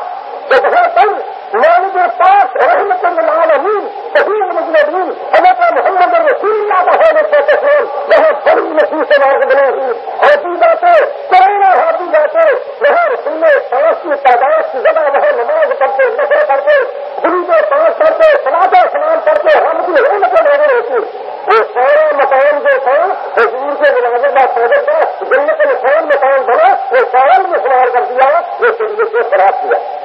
کہ جہاں پر مولد پاک رحمت العالمین صحیح المجلدین حضرت محمد رسول اللہ کا ہونے سے تسلیم وہاں بڑی نصیب سے مارگ بنے ہوئی ہوتی باتیں کرونا ہوتی باتیں وہاں رسول پانچ کی تعداد کی جگہ وہاں نماز پڑھتے نشے کرتے گرو کے پانچ پڑھتے سلاطہ سلام پڑھتے ہم کی رحمت نظر ہوتی۔ وہ سارا مکان جو تھا، حضور کے ملازم کا سوگت تھا جنت نسان مکان بنا، وہ سوال میں شمار کر دیا، وہ شریعت سے خراب کیا۔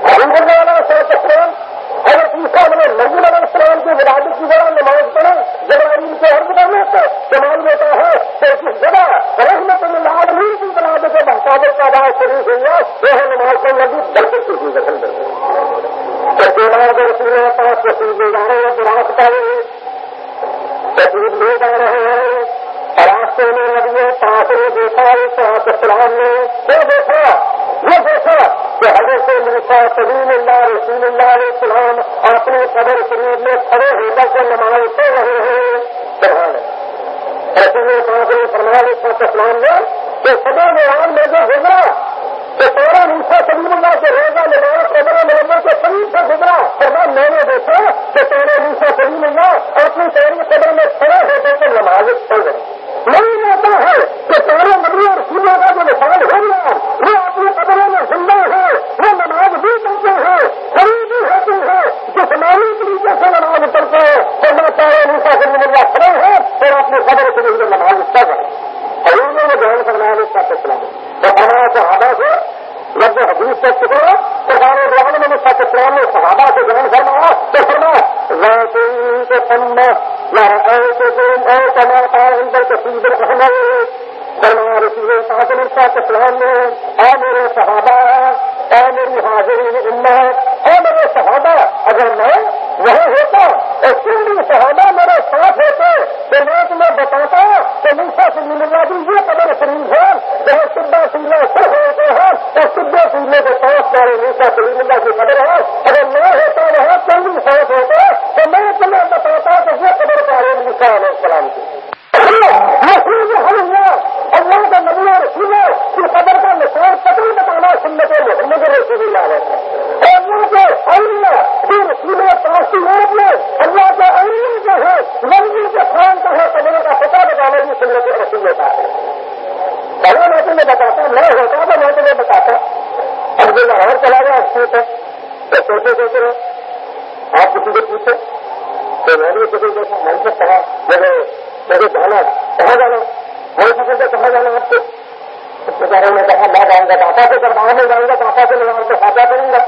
حضرت السلام حضرت عیسیٰ نے نبی علیہ السلام کی ولادت کی دوران نماز پڑھا جب علی کے ہر گزرنے سے کمال ہوتا ہے تو اس جگہ رحمت اللہ علیہ کی ولادت کا بہتابت کا آواز شریف ہوا وہ ہے نماز پر نبی دلچسپ کی دخل دے چکیلا اگر رسول پاس ہیں تو راستہ ہے تقریب لے جا رہے ہیں راستے میں لگے پانچ نے دیکھا اس رات اسلام نے وہ دیکھا وہ دیکھا موسا سلیم اللہ رسول اللہ علیہ السلام اپنے قبر شریف میں کھڑے ہو کر کے نماز پڑھ رہے ہیں۔ رسول پاک نے فرمایا اسلام نے کہ سدا میں آن میں جو گزرا، کہ تیرا موسا سلیم اللہ کے روزہ نماز قبر محمد کے قریب سے گزرا۔ فرما، میں نے دیکھا کہ تیرے موسا سلیم اللہ اپنی تیری قبر میں کھڑے ہو کر کے نماز پڑھ رہے نہیں ہوتا ہے کہ سارے نبی اور سیما کا جو مثال ہو گیا وہ اپنی قبروں میں زندہ ہے وہ نماز بھی کرتے ہیں خرید بھی ہوتے ہیں جسمانی طریقے سے نماز پڑھتے ہیں تو میں سارے نیسا سے ملا کھڑے ہیں اور اپنی قبر کے لیے نماز پڑھ رہے ہیں اور انہوں نے بیان کرنا ہے اس کا فیصلہ تو ہمارا صحابہ سے جب حدیث کر چکے ہیں تو سارے بیان میں اس کا فیصلہ نے صحابہ سے بیان کرنا تو فرما کے سن اندر کسی در احمد فرما رسول پاکن کا کسلام میں اے میرے صحابہ اے میری حاضرین امت اے میرے صحابہ اگر میں وہاں ہوتا اور تم بھی صحابہ میرے ساتھ میں جاؤں گا داتا سے دربار میں جاؤں گا داتا سے میں کے ساتھ کروں گا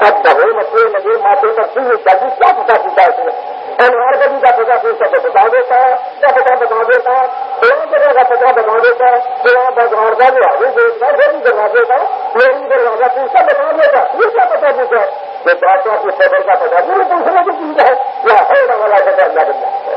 اب بہو مچھلی لگے ماتھے پر سی جلدی کیا پتا پوچھا اس نے انوار کا بھی کیا پتا پوچھتا تو بتا دیتا ہے کیا پتا بتا دیتا ہے ایک جگہ کا پتا بتا دیتا ہے کہ وہاں بگوان کا جو آگے دیکھتا ہے وہ بھی دروازے دیتا میری دروازہ پوچھتا بتا دیتا یہ کیا پتا پوچھا یہ بادشاہ کی خبر کا پتا نہیں پوچھنے کی چیز ہے یا ہے والا کا کرنا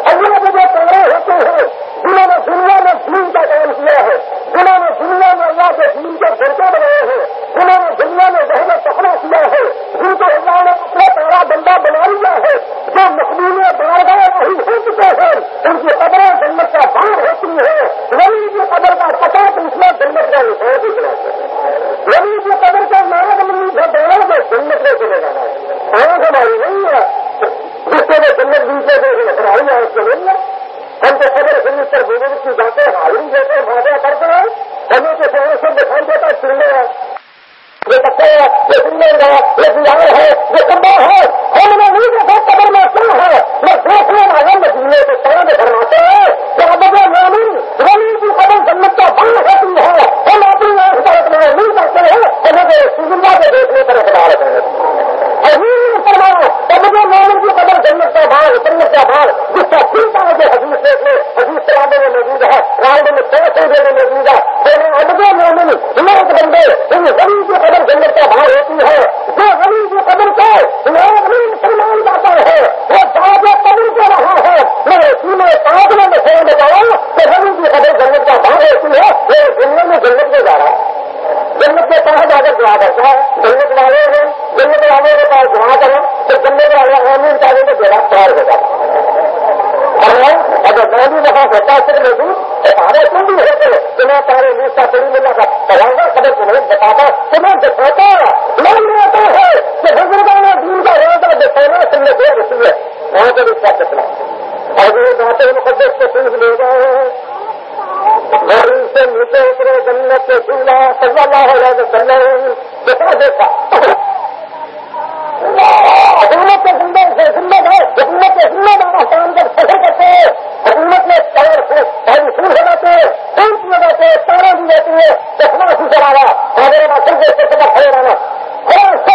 اللہ کے جو پڑے ہوتے ہیں جنہوں نے دنیا میں دین کا کام کیا ہے جنہوں نے دنیا میں اللہ کے دین کے گھرتے بنائے ہیں جنہوں نے دنیا میں ذہن پکڑا کیا ہے جن کو اللہ نے اپنا پہلا بندہ بنا لیا ہے جو مقبول بار بار نہیں ہو چکے ہیں ان کی قبریں جنت کا بار ہوتی ہے وہی کی قبر کا پتا تو اس میں جنت کا نشان دکھنا ہے وہی کی قبر کا نام بندی سے دینا تو جنت میں چلے جانا ہے آنکھ ہماری نہیں ہے جس سے وہ جنت بیچے گئے ہماری آنکھ سے نہیں ہے ہم تو خبر سنی پر بزرگ کی جاتے حاضری دیتے مادہ کرتے ہیں ہمیں تو سہنے سے دکھائی دیتا ہے سننے یہ بچے ہے یہ سننے گا یہ بہار ہے یہ کمبا ہے ہم نے نہیں دیکھا قبر میں کیا ہے میں دیکھنے والے مدینے کے سامنے فرماتے ہیں کہ اب نامن رمی کی قدر جنت کا بند ہوتی ہے ہم اپنی آنکھ پر اپنا نہیں کرتے ہیں ہمیں سزندہ کے دیکھنے پر اقدار کریں فرمایا اب جو نامن کی قدر جنت کا بھاگ جنت کا بھاگ جس کا چنتا ہے جو حدیث دیکھ لے حدیث چلانے میں موجود ہے رائے میں پیسے دینے میں موجود ہے اب جو نامن ہمارے بندے ان زمین کی قدر جنت کا بھاگ ہوتی ہے جو زمین کی قدر کو نامن مسلمان جاتا ہے وہ باب قدر کے رہا ہے میرے سینے پانچ میں میں بتاؤ کہ زمین کی قدر جنت کا بھاگ ہوتی ہے وہ دنیا میں جنت میں جا رہا ہے جنت کے پاس جا کر دعا کرتا ہے جنت والے ہیں جنت والے کے پاس دعا کرو تو جنت والے آمین چاہے تو جگہ تیار ہو جاتا اگر میں بھی وہاں ہوتا موجود سارے تم بھی ہوتے تو میں سارے نیوز کا پڑی ملنا کا پڑھاؤں گا خبر تمہیں بتاتا تمہیں دکھاتا من آتا ہے کہ بزرگوں نے دین کا روزہ دکھانا سننے رسی ہے وہاں پر اس کا کتنا۔ اور وہ باتیں مقدس کو سوچ لے گئے سے نیچے اترے جنت سے سننا صلی اللہ علیہ وسلم۔ دیکھا دیکھا۔ حکومت کے ذمہ سے ذمہ دار حکومت کے ذمہ دار کام جب سفر کرتے ہیں حکومت میں چار سور ہو جاتے ہیں پینٹ میں جاتے ہیں تارا بھی جاتی ہے چشمہ سی چلانا ہمارے پاس سب سے سب کھڑے رہنا بڑا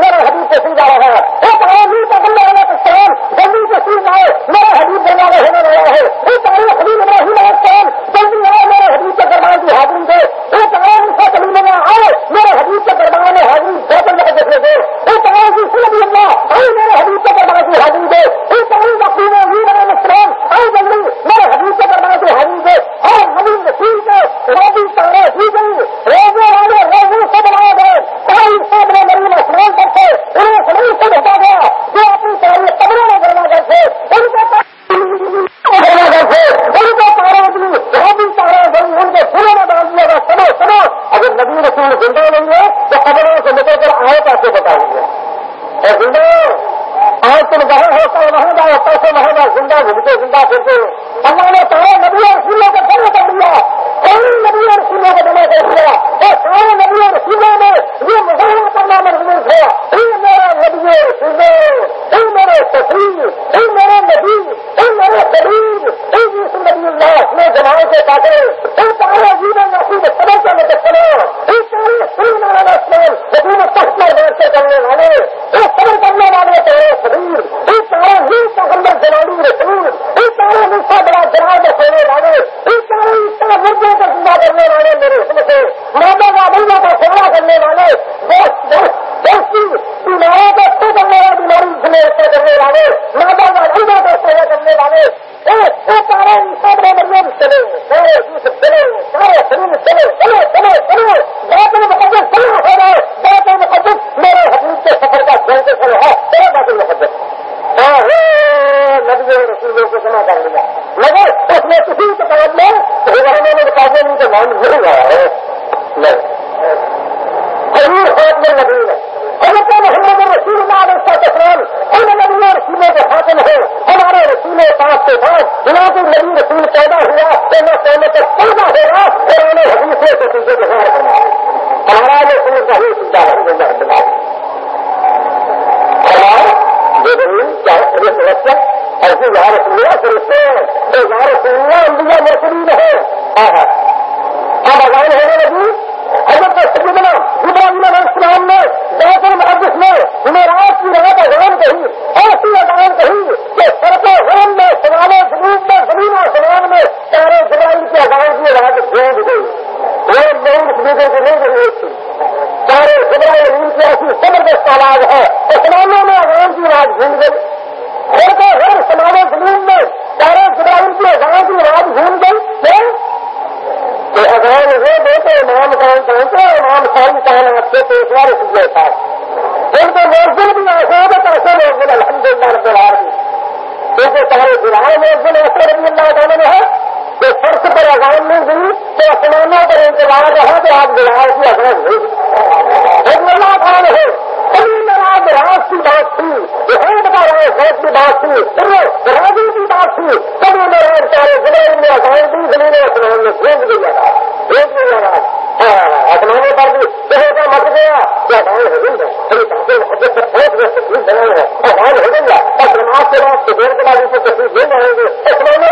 میرے حبیب کو سمجھا رہا ہے ایک عالمی کا بندہ علیہ السلام جلدی کو سن آئے۔ میرے حبیب دربارہ ہونے والا ہے ایک عالم حبیب ابراہیم علیہ جلدی آئے۔ میرے حبیب کے دربار کی حاضری دے۔ ایک عالم کا کلیم میں آئے۔ میرے حبیب کے دربار میں حاضری دو بندے دے ایک عالم کی سلم اللہ آئے۔ میرے حبیب کے دربار کی حاضری دے۔ ایک عالم کا اظہار سنیا فرشتے ہیں تو سنیا انڈیا مرکزی ہے اب اذان ہونے لگی حضرت سیدنا ابراہیم علیہ السلام نے بیت المحدث میں میراج کی رات اذان کہی ایسی اذان کہی کہ سڑک غرم میں سوالے جنوب میں زمین اور سوال میں سارے جبرائیل کی اذان کی رات گونج گئی وہ نہیں اس چیزوں کی نہیں ضرورت تھی سارے جبرائیل ان کی ایسی زبردست آواز ہے اسلاموں میں اذان کی رات گونج گئی ہر کو ہر سماجی زمین میں سارے جبرائیل کی اذان کی رات گونج گئی تو اذان وہ دے تو امام کام پہنچے امام ساری کام رکھتے تو ایک بار اس لیے تھا ان کو موزل بھی ایسے ہوگا تو ایسے موزل الحمد للہ رب العالمین کیونکہ سارے گراہ موزل ایسے رضی اللہ تعالیٰ نے ہے کہ فرق پر اذان نہیں ہوئی تو آسمانوں پر انتظار رہا تو آپ گراہ کی اذان ہوئی رضی اللہ تعالیٰ ہے کبھی راز کی بات تھی یہ کا راز غیب کی بات تھی پھر راضی کی بات تھی کبھی ناراض سارے زمین میں اذان دی، زمین آسمان میں گھوم گئی آواز گھوم گئی آواز ہاں، آسمانوں پر بھی کہیں مت گیا۔ کہ ہو گئی ہے کبھی کافی محبت تکلیف بنا ہے اذان ہو گئی اور نماز کے بعد کے بعد ان کو تکلیف دے رہے گے۔ انتظار میں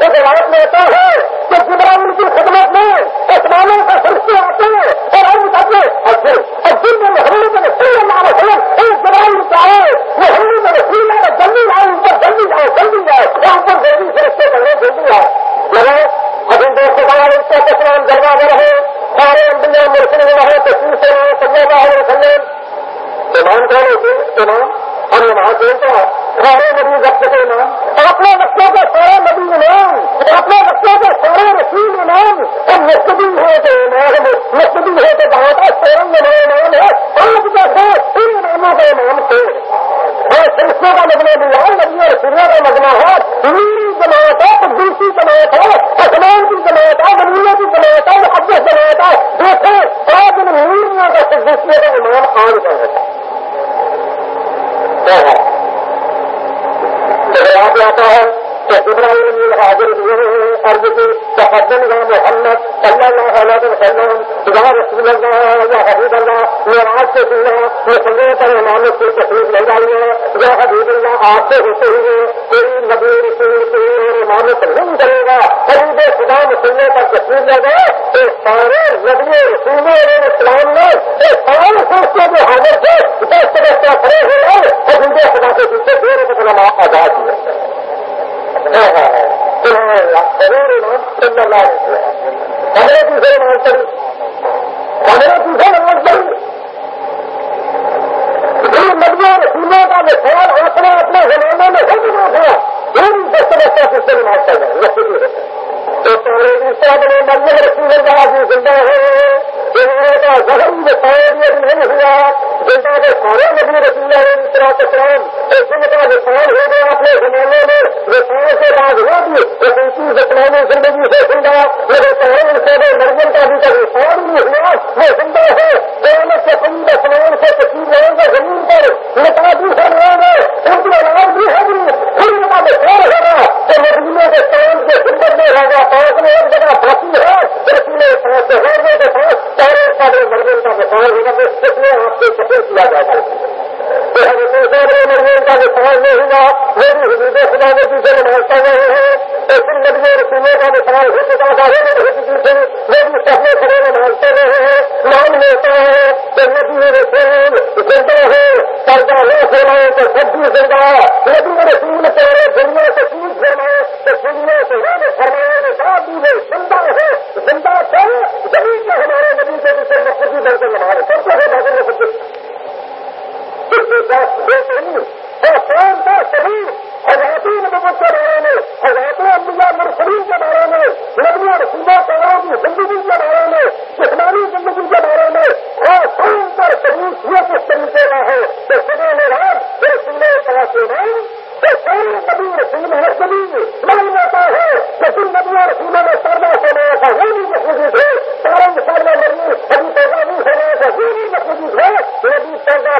ایک رات میں ایسا ہے کہ جبرائیل کی خدمت میں آسمانوں کا سرستے آتے ہیں اور ہم کہتے ہیں اور پھر اور پھر میں محمد میں رسول اللہ علیہ وسلم ایک جبرائیل چاہے محمد میں رسول اللہ جلدی جائے اوپر جلدی جائے جلدی جائے یا اوپر جلدی سے رستے کرنے جلدی جائے لگا اب ان دوستوں کا اس کا کسان جلوا میں رہے سارے انبیاء مرسل میں رہے تصویر سے رہے صلی اللہ علیہ وسلم امام کون ہوتے امام ہم وہاں دیکھتا سارے نبی وقت کے امام اپنے وقتوں کے سارے نبی امام اپنے وقتوں کے سارے رسول امام اور مستدی ہے تو امام مستدی ہے تو بہت کا سورنگ امام امام ہے آج جیسے ان اماموں کے امام تھے اور سنسوں کا مجمع بھی ہے نبی اور سوریا کا مجمع ہے میری جماعت ہے تو دوسری جماعت ہے اصمان کی جماعت ہے منیا کی جماعت ہے محبت جماعت ہے دیکھیں آج ان میریوں کا دوسرے کا امام آج کا ہے جب آتا ہے تو ابراہیم حاضر ہوئے ہیں عرض کی تقدم یا محمد صلی اللہ علیہ وسلم، یا رسول اللہ، یا حبیب اللہ یہ آج سے سننا یہ سننے پر امام کی تکلیف نہیں ڈالی یا حبیب اللہ آپ سے ہوتے ہوئے کوئی نبی رسول کوئی اور امام پر نہیں کرے گا۔ حبیب خدا میں پر تکلیف لے گئے تو سارے نبی رسول اور اسلام میں سارے سوچتے جو حاضر تھے۔ دس طرح کھڑے ہوئے ہیں۔ حبیب خدا کے پیچھے دیر مطلب آزاد ہوئے ضرور امام صلی اللہ علیہ وسلم دوسرے نماز پڑھی پندرہ دوسرے نماز پڑھی نبیوں رسولوں کا مثال اپنے اپنے زمانے میں ہو چکا تھا ان دس سے نماز پڑھ رہے ہیں یہ ہوتا دوسرا بنے مریم رسول اللہ زندہ ہے انہوں کا ذہن میں سہولیت نہیں ہوا۔ زندہ کے سارے نبی رسول علیہ طرح کے سلام کا نقصان ہو گیا اپنے زمانے میں نقصان کے بعد ہوا بھی ایک زخمانی زندگی سے زندہ، میرے پہلے سے مریم کا بھی کا نقصان نہیں ہوا، وہ زندہ ہے۔ دونوں کے بند سامان سے تصویر رہیں گے زمین پر نتا بھی ہے۔ رہیں ان کی آواز بھی پھر میں خیر ہوگا تو مدینہ کے کام کے سندر میں ہوگا پانچ میں ایک جگہ باقی ہے رسیلے پانچ سے ہونے کے ساتھ سارے سارے مرغن کا مثال ہوگا تو اس میں آپ کو سفر کیا جاتا ہے مرغن کا مثال نہیں ہوگا میری حدود خدا نبی سے نمائشہ رہے ہیں ایسے نبی رسولوں کا مثال ہو چکا تھا سے وہ بھی سپنے کھڑے میں مانتے رہے ہیں نام لیتا ہے کہ نبی رسول زندہ ہے سردا ہو پھیلائے تو سب بھی زندہ نبی رسول پہلے دنیا سے پوچھ فرمائے تو دنیا سے وہ فرمائے کہ بعد بھی زندہ ہے زندہ کر زمین میں ہمارے نبی کے پیچھے مقدی بن کر ہمارے سب سے ہے بھاگے اور کون کا شریر حضرتی نبوت کے بارے میں حضرت عبداللہ مرسلیم کے بارے میں نبی اور صوبہ کی زندگی کے بارے میں اسلامی زندگی کے بارے میں اور پر شریف یہ کس طریقے کا ہے کہ سبھی میں رات یہ کا سارے نبی ہے سبھی مان لیتا ہے کہ جن نبی اور میں سردا سنایا تھا وہ بھی مسجد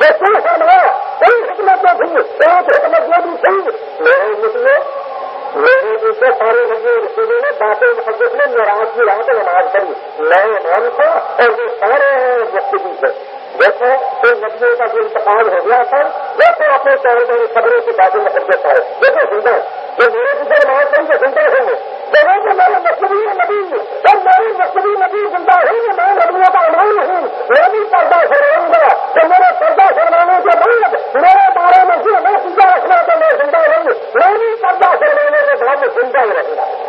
کری میرے پیچھے کوئی حکمت نہ تھی ایک حکمت بھی تھی میرے نکلے میرے پیچھے سارے نبی رسولوں نے باتیں نے ناراض کی رات نماز پڑھی۔ میں امام تھا اور یہ سارے مختلف تھے۔ دیکھو تو نبیوں کا جو انتقال ہو گیا تھا دیکھو اپنے چہرے میں خبروں کی باتیں مقدس آئے دیکھو، سنتا جو میرے پیچھے نماز پڑھی تو سنتے ہوں۔ گے میرے مقصدی نبی اور میری مقصدی نبی زندہ ہوں گے میں نبیوں کا امام ہوں میں بھی پردہ فرماؤں گا تو میرے پردہ فرمانے کے بعد میرے بارے میں جو میں رکھنا تو میں زندہ ہوں میں بھی پردہ فرمانے کے بعد زندہ ہی رہوں گا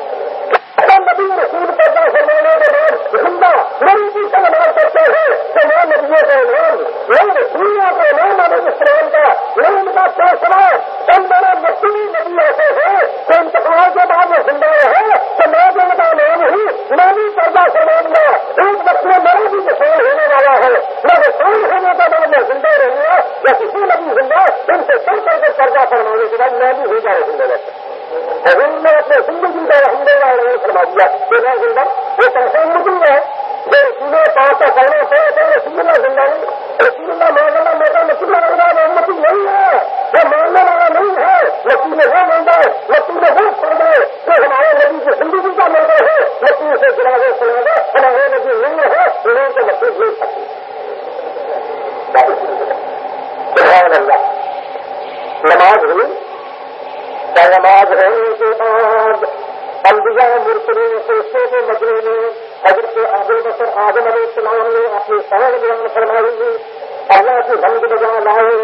نبی رسول پیدا فرمانے کے بعد زندہ میری پیچھے نماز کرتے ہیں تو میں نبیوں کا امام میں رسولوں کا امام اب اسلام کا میں ان کا فیصلہ تب میرا نبی ایسے ہے کہ انتقال کے بعد وہ زندہ رہے تو میں جو ان کا ہوں میں بھی پردہ فرماؤں گا ایک وقت میں میرا بھی وصول ہونے والا ہے ہونے کے بعد میں زندہ رہوں گا۔ یا کسی نبی زندہ ان سے کم کر کے پردہ فرمانے کے بعد میں بھی ہو جائے زندہ رہتا حضور نے اپنے زندگی کا الحمد للہ فرما دیا میرا زندہ وہ کیسے ممکن ہے جو رسول پاس کا کرنا پڑے تو رسول اللہ زندہ نہیں رسول اللہ مانگنا میرا نسل لگ رہا ہے امتی نہیں ہے وہ ماننے والا نہیں ہے وکیل وہ مانگا ہے وکیل وہ پڑھا ہے کہ ہمارے نبی کی زندگی کا مانگا ہے وکیل سے گرا دے سنا دے ہمارے نبی نہیں ہے انہیں تو محسوس نہیں سکتی نماز ہوئی نماز ہونے کے بعد۔ انبیاء مرتبے فرشتوں کے مجرے میں حضرت ابو بکر آدم علیہ السلام نے اپنی سہن بیان فرمائی اللہ کی حمد بجا لائے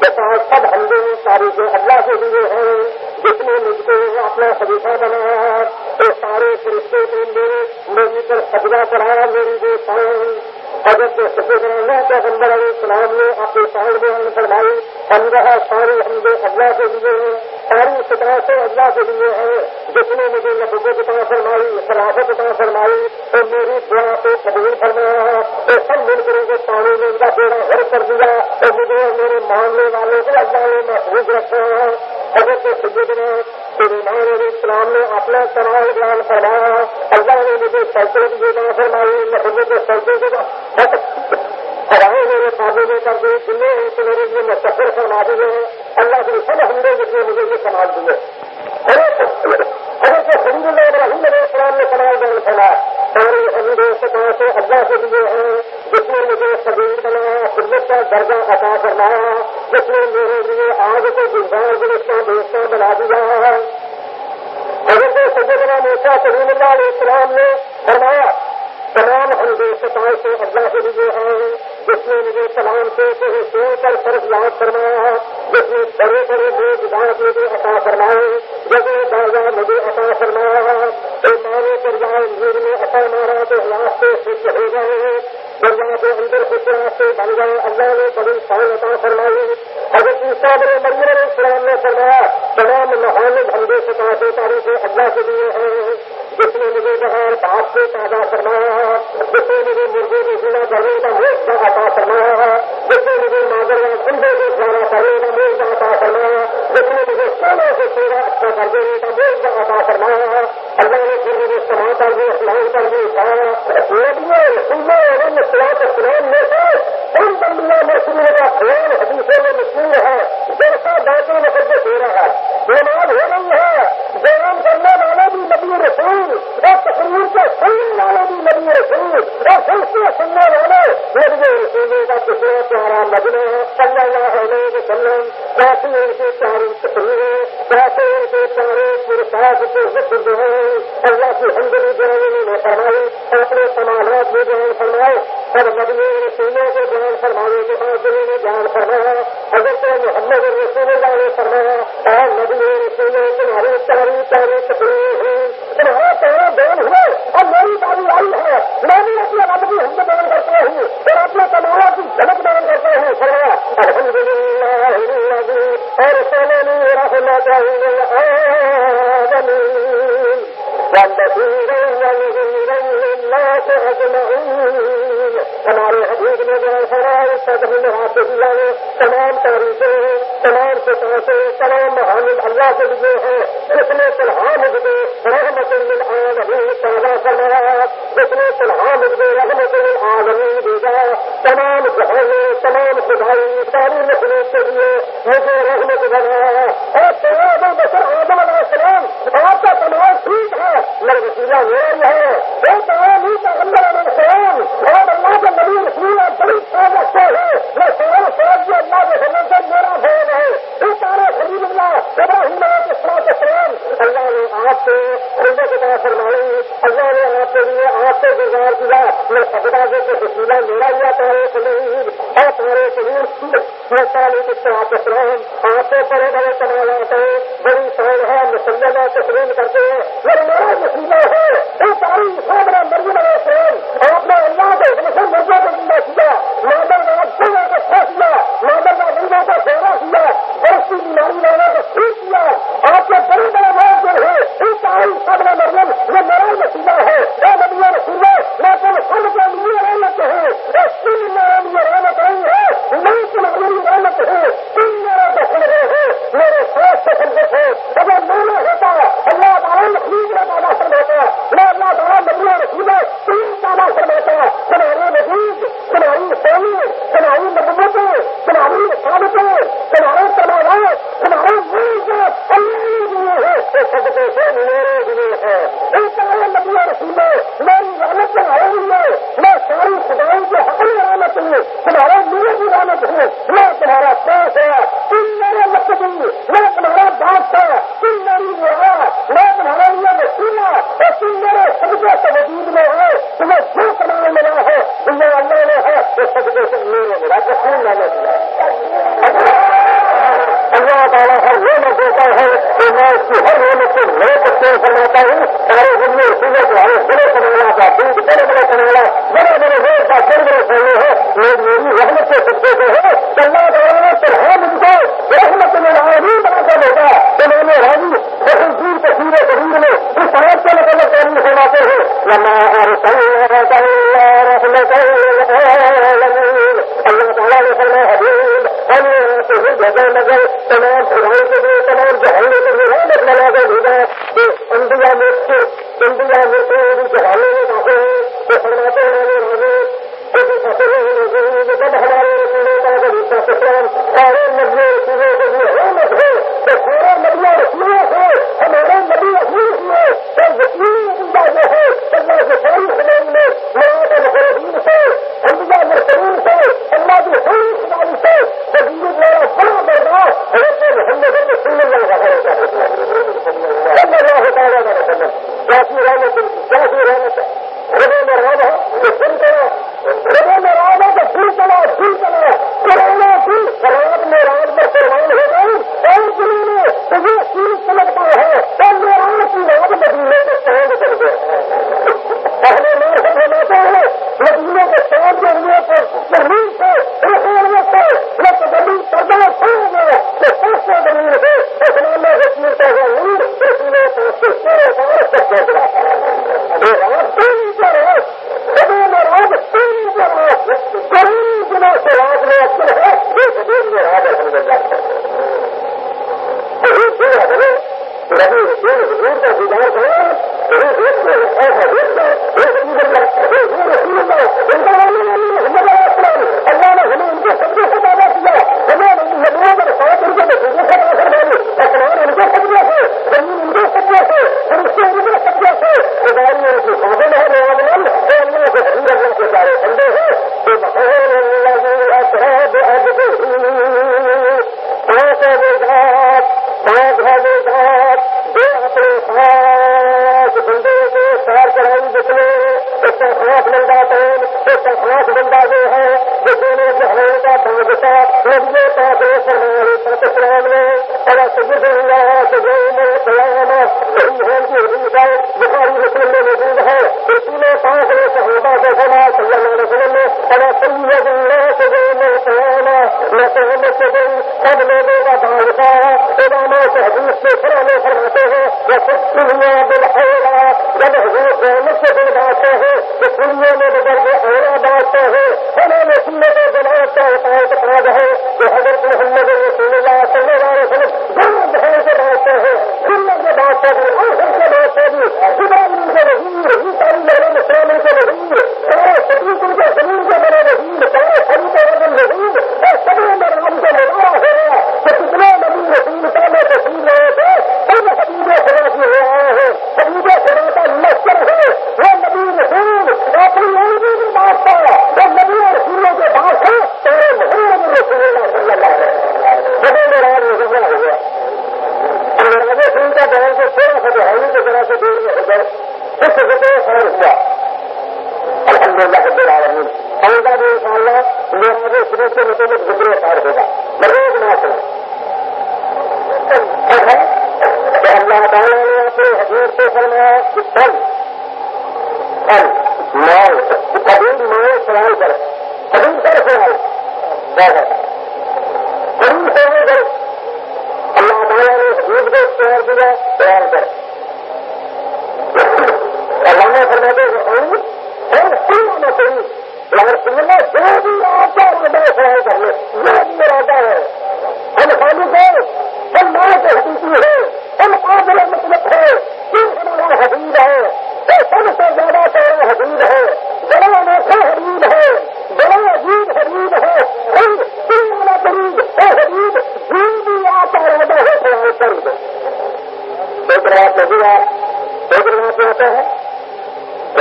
جیسا سب حمدے تاریخ اللہ کے دیے ہیں، جس نے مجھ کو اپنا خلیفہ بنایا تو سارے فرشتے کے میرے میری پر سجدہ کرایا، میری جو سائن حضرت سفید اللہ کے اندر علیہ السلام نے اپنے سہن بیان فرمائی ہم رہا سارے حمدے اللہ کے دیے ہیں، ساری سطح سے اللہ کے لیے ہے جس نے مجھے نبوت عطا فرمائی، خلافت عطا فرمائی تو میری دعا کو قبول فرمایا تو سب مل کر کے پانی میں ان کا بیڑا گھر کر دیا تو مجھے میرے ماننے والوں کو اللہ نے محفوظ رکھا۔ ہے حضرت سید نے سلیمان علیہ السلام نے اپنا تناؤ بیان فرمایا، اللہ نے مجھے سلطنت بھی عطا فرمائی نبوت کے سلطے میرے قابل میں کر دی جتنے ہیں تو میرے لیے میں سفر فرما دیے ہیں اللہ کے سب ہمیں جس نے مجھے یہ سماج دیے ارے تو خرید اللہ ابراہیم علیہ السلام نے سماج بیان فرمایا سارے ہندو سطح سے اللہ کے لیے ہیں۔ جس نے مجھے سبیر بنایا خدمت کا درجہ عطا فرمایا۔ جس نے میرے لیے آگ کو گزار گلستہ دوستہ بنا دیا ہے۔ حضرت سیدنا موسا سلیم اللہ علیہ السلام نے فرمایا تمام ہم سطح سے اللہ کے لیے ہیں، جس نے مجھے سلام سے سو کر فرض یاد فرمایا جس نے بڑے بڑے لوگ دانت مجھے عطا فرمائے جگہ دادا مجھے عطا فرمایا تو مارے پر جائے نیل میں عطا مارا تو راستے خوش ہو گئے۔ دریا کے اندر کچھ راستے بن گئے، اللہ نے بڑی فائن عطا فرمائی۔ اگر تیسرا بڑے مریم علیہ السلام نے فرمایا، تمام نہان بھنگے ستاتے تاریخ اللہ کے لیے ہیں۔ جس نے مجھے بغیر باپ سے پیدا فرمایا جس نے مجھے مرغے کو سینا کرنے کا موقع عطا فرمایا جس نے مجھے مادر یا کھنڈے کو کھانا کرنے کا موقع عطا فرمایا جس نے مجھے سونے سے چہرہ اچھا کر دینے کا موقع عطا فرمایا اللہ نے پھر مجھے سما کر بھی اسلام کر بھی اٹھایا ندیوں سننے اور سلام اسلام میں سے ان بندیاں میں سننے کا فلان حدیثوں میں مشہور ہے جیسا باقی مقدس ہو رہا ہے نماز ہو رہی ہے بیان کرنے والے بھی نبی رسول اور تقریر کو سننے والے بھی نبی رسول اور سلسلے سننے والے نبی رسول کا کسی پیارا مجمے صلی اللہ علیہ وسلم کیسے ان کے پیاری تقریر کیسے ان کے پیارے پرساس کے ذکر جو ہے اللہ کی ہمدری جو ہے انہوں نے اپنے سماجات میں بیان فرمائے اور نبی رسولوں کو بیان فرمانے کے بعد انہوں نے بیان فرمایا اگر تو محمد رسول اللہ نے فرمایا اور نبی رسولوں تمہاری پیاری پیاری تقریر ہے تمہارا بیان ہے اور میری تعلیم آئی ہے۔ میں بھی اپنے رب کی ہم بیان کرتا ہوں۔ اور اپنے تمہارا کی جھلک بیان کرتا ہوں۔ فرمایا الحمد للہ اور رحمت میں رہنا حدیث میں جو ہے تمام تاریخیں تمام ستاتے تمام محامد اللہ کے لیے ہیں جس نے تلحام دے رحمت العالمین پیدا فرمایا جس نے تلحام دے رحمت العالمین بھیجا تمام جہانوں تمام خدائی ساری نسلوں کے لیے مجھے رحمت بنایا اور تمام بشر آدم علیہ السلام آپ کا تمام ٹھیک ہے میرے وسیلہ میرا ہی ہے وہ تسلیم آنکھوں آپ سے بڑے بڑے کمالات ہیں۔ بڑی شہر ہے مسلم تسلیم کرتے ہیں۔ پھر میرا ہے۔ کا دہر سے سوم سے دہلی کے دہر سے دور میں ہو سو اس سے خیر ہوا ہوگا سوال کر۔ موجود ہے بیان کر اللہ فرماتے ہیں میں جو بھی آتا ہے، وہ میرے خیال کر یہ بھی ہے۔ ہم خالد ہے ہم ماں کے حقیقی ہے ہم مطلب ہے تین ہمارا حبیب ہے۔ سب سے زیادہ تیرا حبیب ہے۔ بڑے نوکھا حبیب ہے۔ بڑے عجیب حبیب ہے۔ ہم تم والا بھی آپ کر سوچ رہا نہیں ہے، سوچ رہنا چاہتے ہیں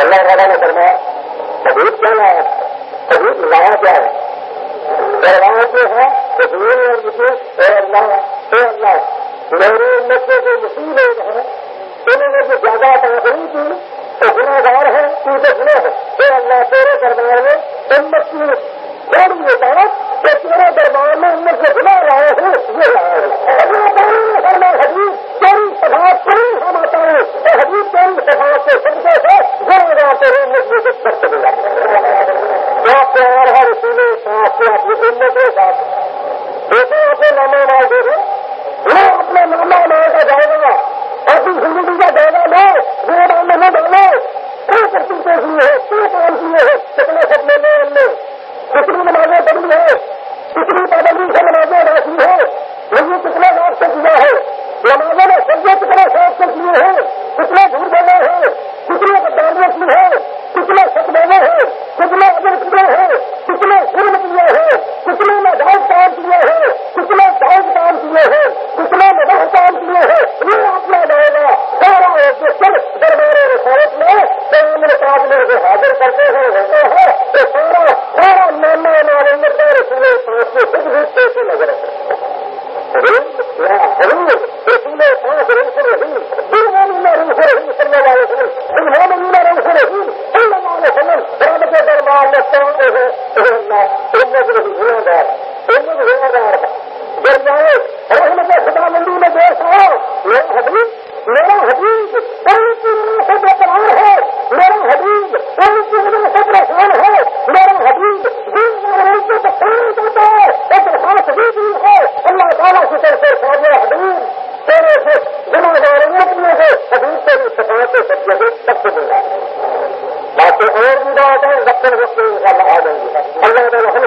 اللہ والا نے کرنا حدیب کہنا ہے؟ حدیب لانا کیا ہے؟ کروانا جو ہے کشمیر اور وشیش اے اللہ اے اللہ، میرے امت کے جو مسلم لوگ ہیں، انہوں نے جو زیادہ تاخیر کی، تو گناہ گار ہے تو تو گناہ ہے اے اللہ، تیرے دربار میں امت کی چھوڑ دیتا ہے کہ تیرے دربار میں امت سے گناہ رہے ہوں یہ رہے ہوں اللہ تعالیٰ حدیث انتخاب ضرور ہونا چاہیے اور حدیث کے انتخاب کے سبزے سے گھر گاؤں کے روم میں کوشش کر سکے گا کیا پیار ہے اسی ساتھ سے اپنی امت کے ساتھ۔ دیکھیں اپنے نامے مال دے دیں وہ اپنا نامہ مال کا جائے گا ایسی زندگی کا جائے گا لو وہ نامے میں ڈالو کیا کرتے ہوئے ہے کیا کام کیے ہیں؟ کتنے سپنے لے ہم نے؟ کتنی نمازیں پڑھی ہے کتنی پابندی سے نمازیں راسی ہے یہ کتنے لاکھ سے کیا ہے؟ نمازوں میں سب سے کتنے سیٹ کر لیے ہیں، کتنے دور دینے ہیں، کتنے بدارے کی ہے کتنے سکمے ہیں، کتنے ادر کیے ہیں، کتنے سرم کیے ہیں، کتنے نجائز کام کیے ہیں، کتنے ٹائم کام کیے ہیں، کتنے نباہ کام کیے ہیں، یہ آپ نے جائے گا سارا ایک سر دربار رسالت میں تعمیر قابل کو حاضر کرتے ہیں ہوتے ہیں تو سارا سارا نامہ نارے میں رسول پانچ میں خود بھی پیسے نظر ہے Ik heb het niet أحسن وصل هذا الله يبارك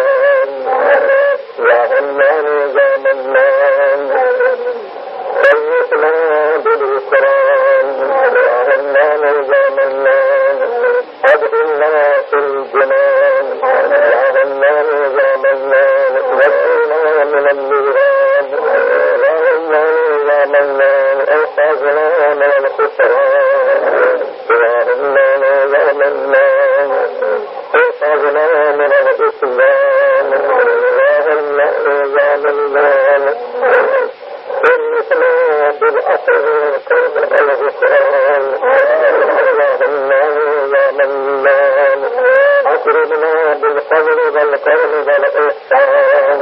على المال والمثنى بالأصل كون الغفران اللهم يا منان أكرمنا بالفضل والكرم والإحسان.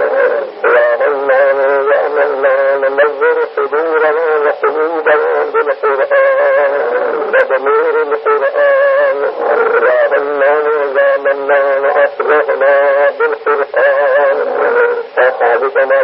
يا منان يا منان نور صدورنا وقلوبنا بالقرآن. ودمير القرآن. يا منان يا منان أصلحنا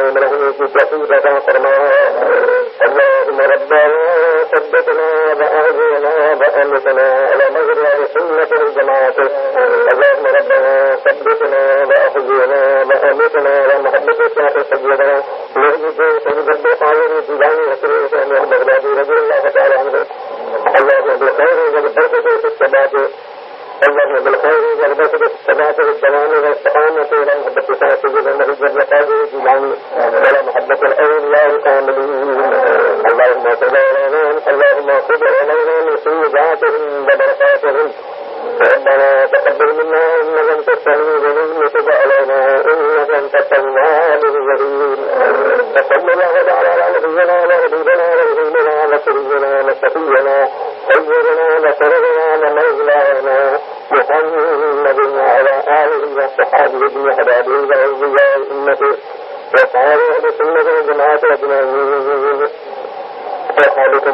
قائم رہنے کی توفیق عطا فرمایا اللهم ربنا ثبتنا وأعزنا وأمتنا على الله وجعل على نبينا وحبيبنا ونبينا وسرينا وشفينا سيدنا وسرنا ومولانا محمد وعلى آله وصحبه وحبابه وأولياء أمته وصحابه بسنة الجماعة أجمعين وخالق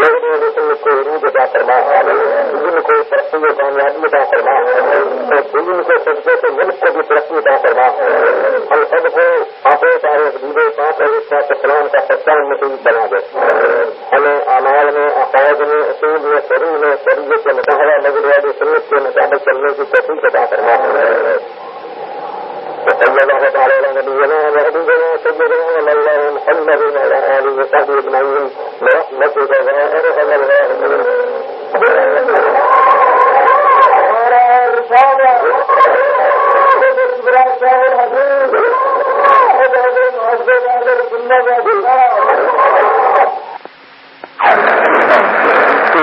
کوئی بھی رسم کوئی روز ادا کرنا ہے جن کو ترقی و کامیابی ادا کرنا ہے جن کو سبزے کے ملک کو بھی ترقی ادا کرنا ہے ہم سب کو آپ سارے دودھے پانچ اور اس کا سلام کا سچان مشین بنا دے ہمیں آمال میں عقائد میں اصول میں شروع میں شریعت کے مظاہرہ نظریہ سنت کے مطابق چلنے کی تفریح ادا کرنا ہے وصلى الله تعالى على نبينا وحبيبنا وسيدنا ومولانا محمد وعلى آله وصحبه أجمعين. برحمتك يا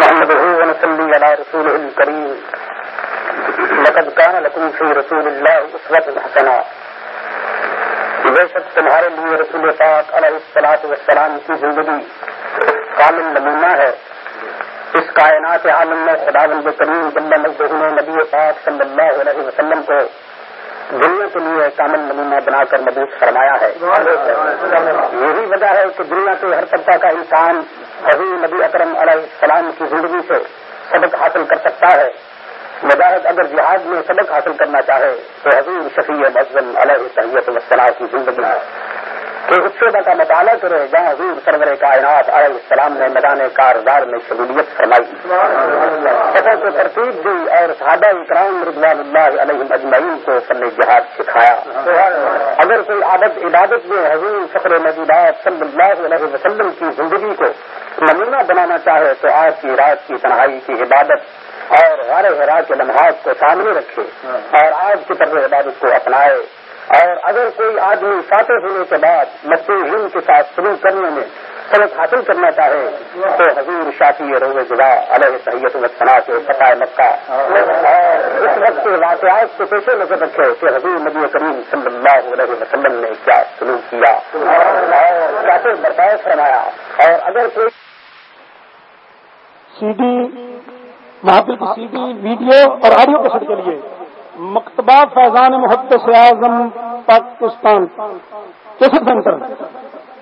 نحمده ونصلي على رسوله الكريم. لقد كان لكم في رسول الله أسوة حسنة. بے شک تمہارے لیے رسول پاک علیہ السلاط والسلام کی زندگی کامل نمونہ ہے۔ اس کائنات عالم میں خدا بند کریم بلّہ مزدور نے نبی پاک صلی اللہ علیہ وسلم کو دنیا کے لیے کامل نمونہ بنا کر مدد فرمایا ہے۔ یہی وجہ ہے کہ دنیا کے ہر طبقہ کا انسان وہی نبی اکرم علیہ السلام کی زندگی سے سبق حاصل کر سکتا ہے۔ مجاہد اگر جہاد میں سبق حاصل کرنا چاہے تو حضور شفیع مزم علیہ تحیت السلام کی زندگی کہ اس شعبہ کا مطالعہ کرے جہاں حضور سرور کائنات علیہ السلام نے میدان کارزار میں شمولیت فرمائی۔ سفر کو ترتیب دی اور صحابہ اکرام رضوان اللہ علیہ اجمعین کو فن جہاد سکھایا۔ اگر کوئی عادت عبادت میں حضور سفر مجیدات صلی اللہ علیہ وسلم کی زندگی کو نمونہ بنانا چاہے تو آج کی رات کی تنہائی کی عبادت اور غار غرا کے لمحات کو سامنے رکھے ہاں۔ اور آج کی طرف عبادت کو اپنائے۔ اور اگر کوئی آدمی فاتح ہونے کے بعد مصنوع کے ساتھ سلوک کرنے میں سبق حاصل کرنا چاہے تو حضور شافی روز جدا علیہ سید الصنا کے فتح مکہ۔ اور اس وقت کے واقعات کو پیشے نظر رکھے کہ حضور نبی کریم صلی اللہ علیہ وسلم نے کیا شروع کیا۔ اور کیسے برتاؤ فرمایا۔ اور اگر کوئی سی ڈی وہاں پہ کسی بھی ویڈیو اور آڈیو کسٹ کے لیے۔ مکتبہ فیضان محدث اعظم پاکستان۔ Cassette centre.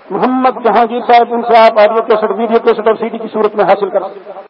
محمد جہانگیر صاحب ان سے آپ آڈیو کیسٹ، ویڈیو کیسٹ اور سی ڈی کی صورت میں حاصل کر سکتے ہیں۔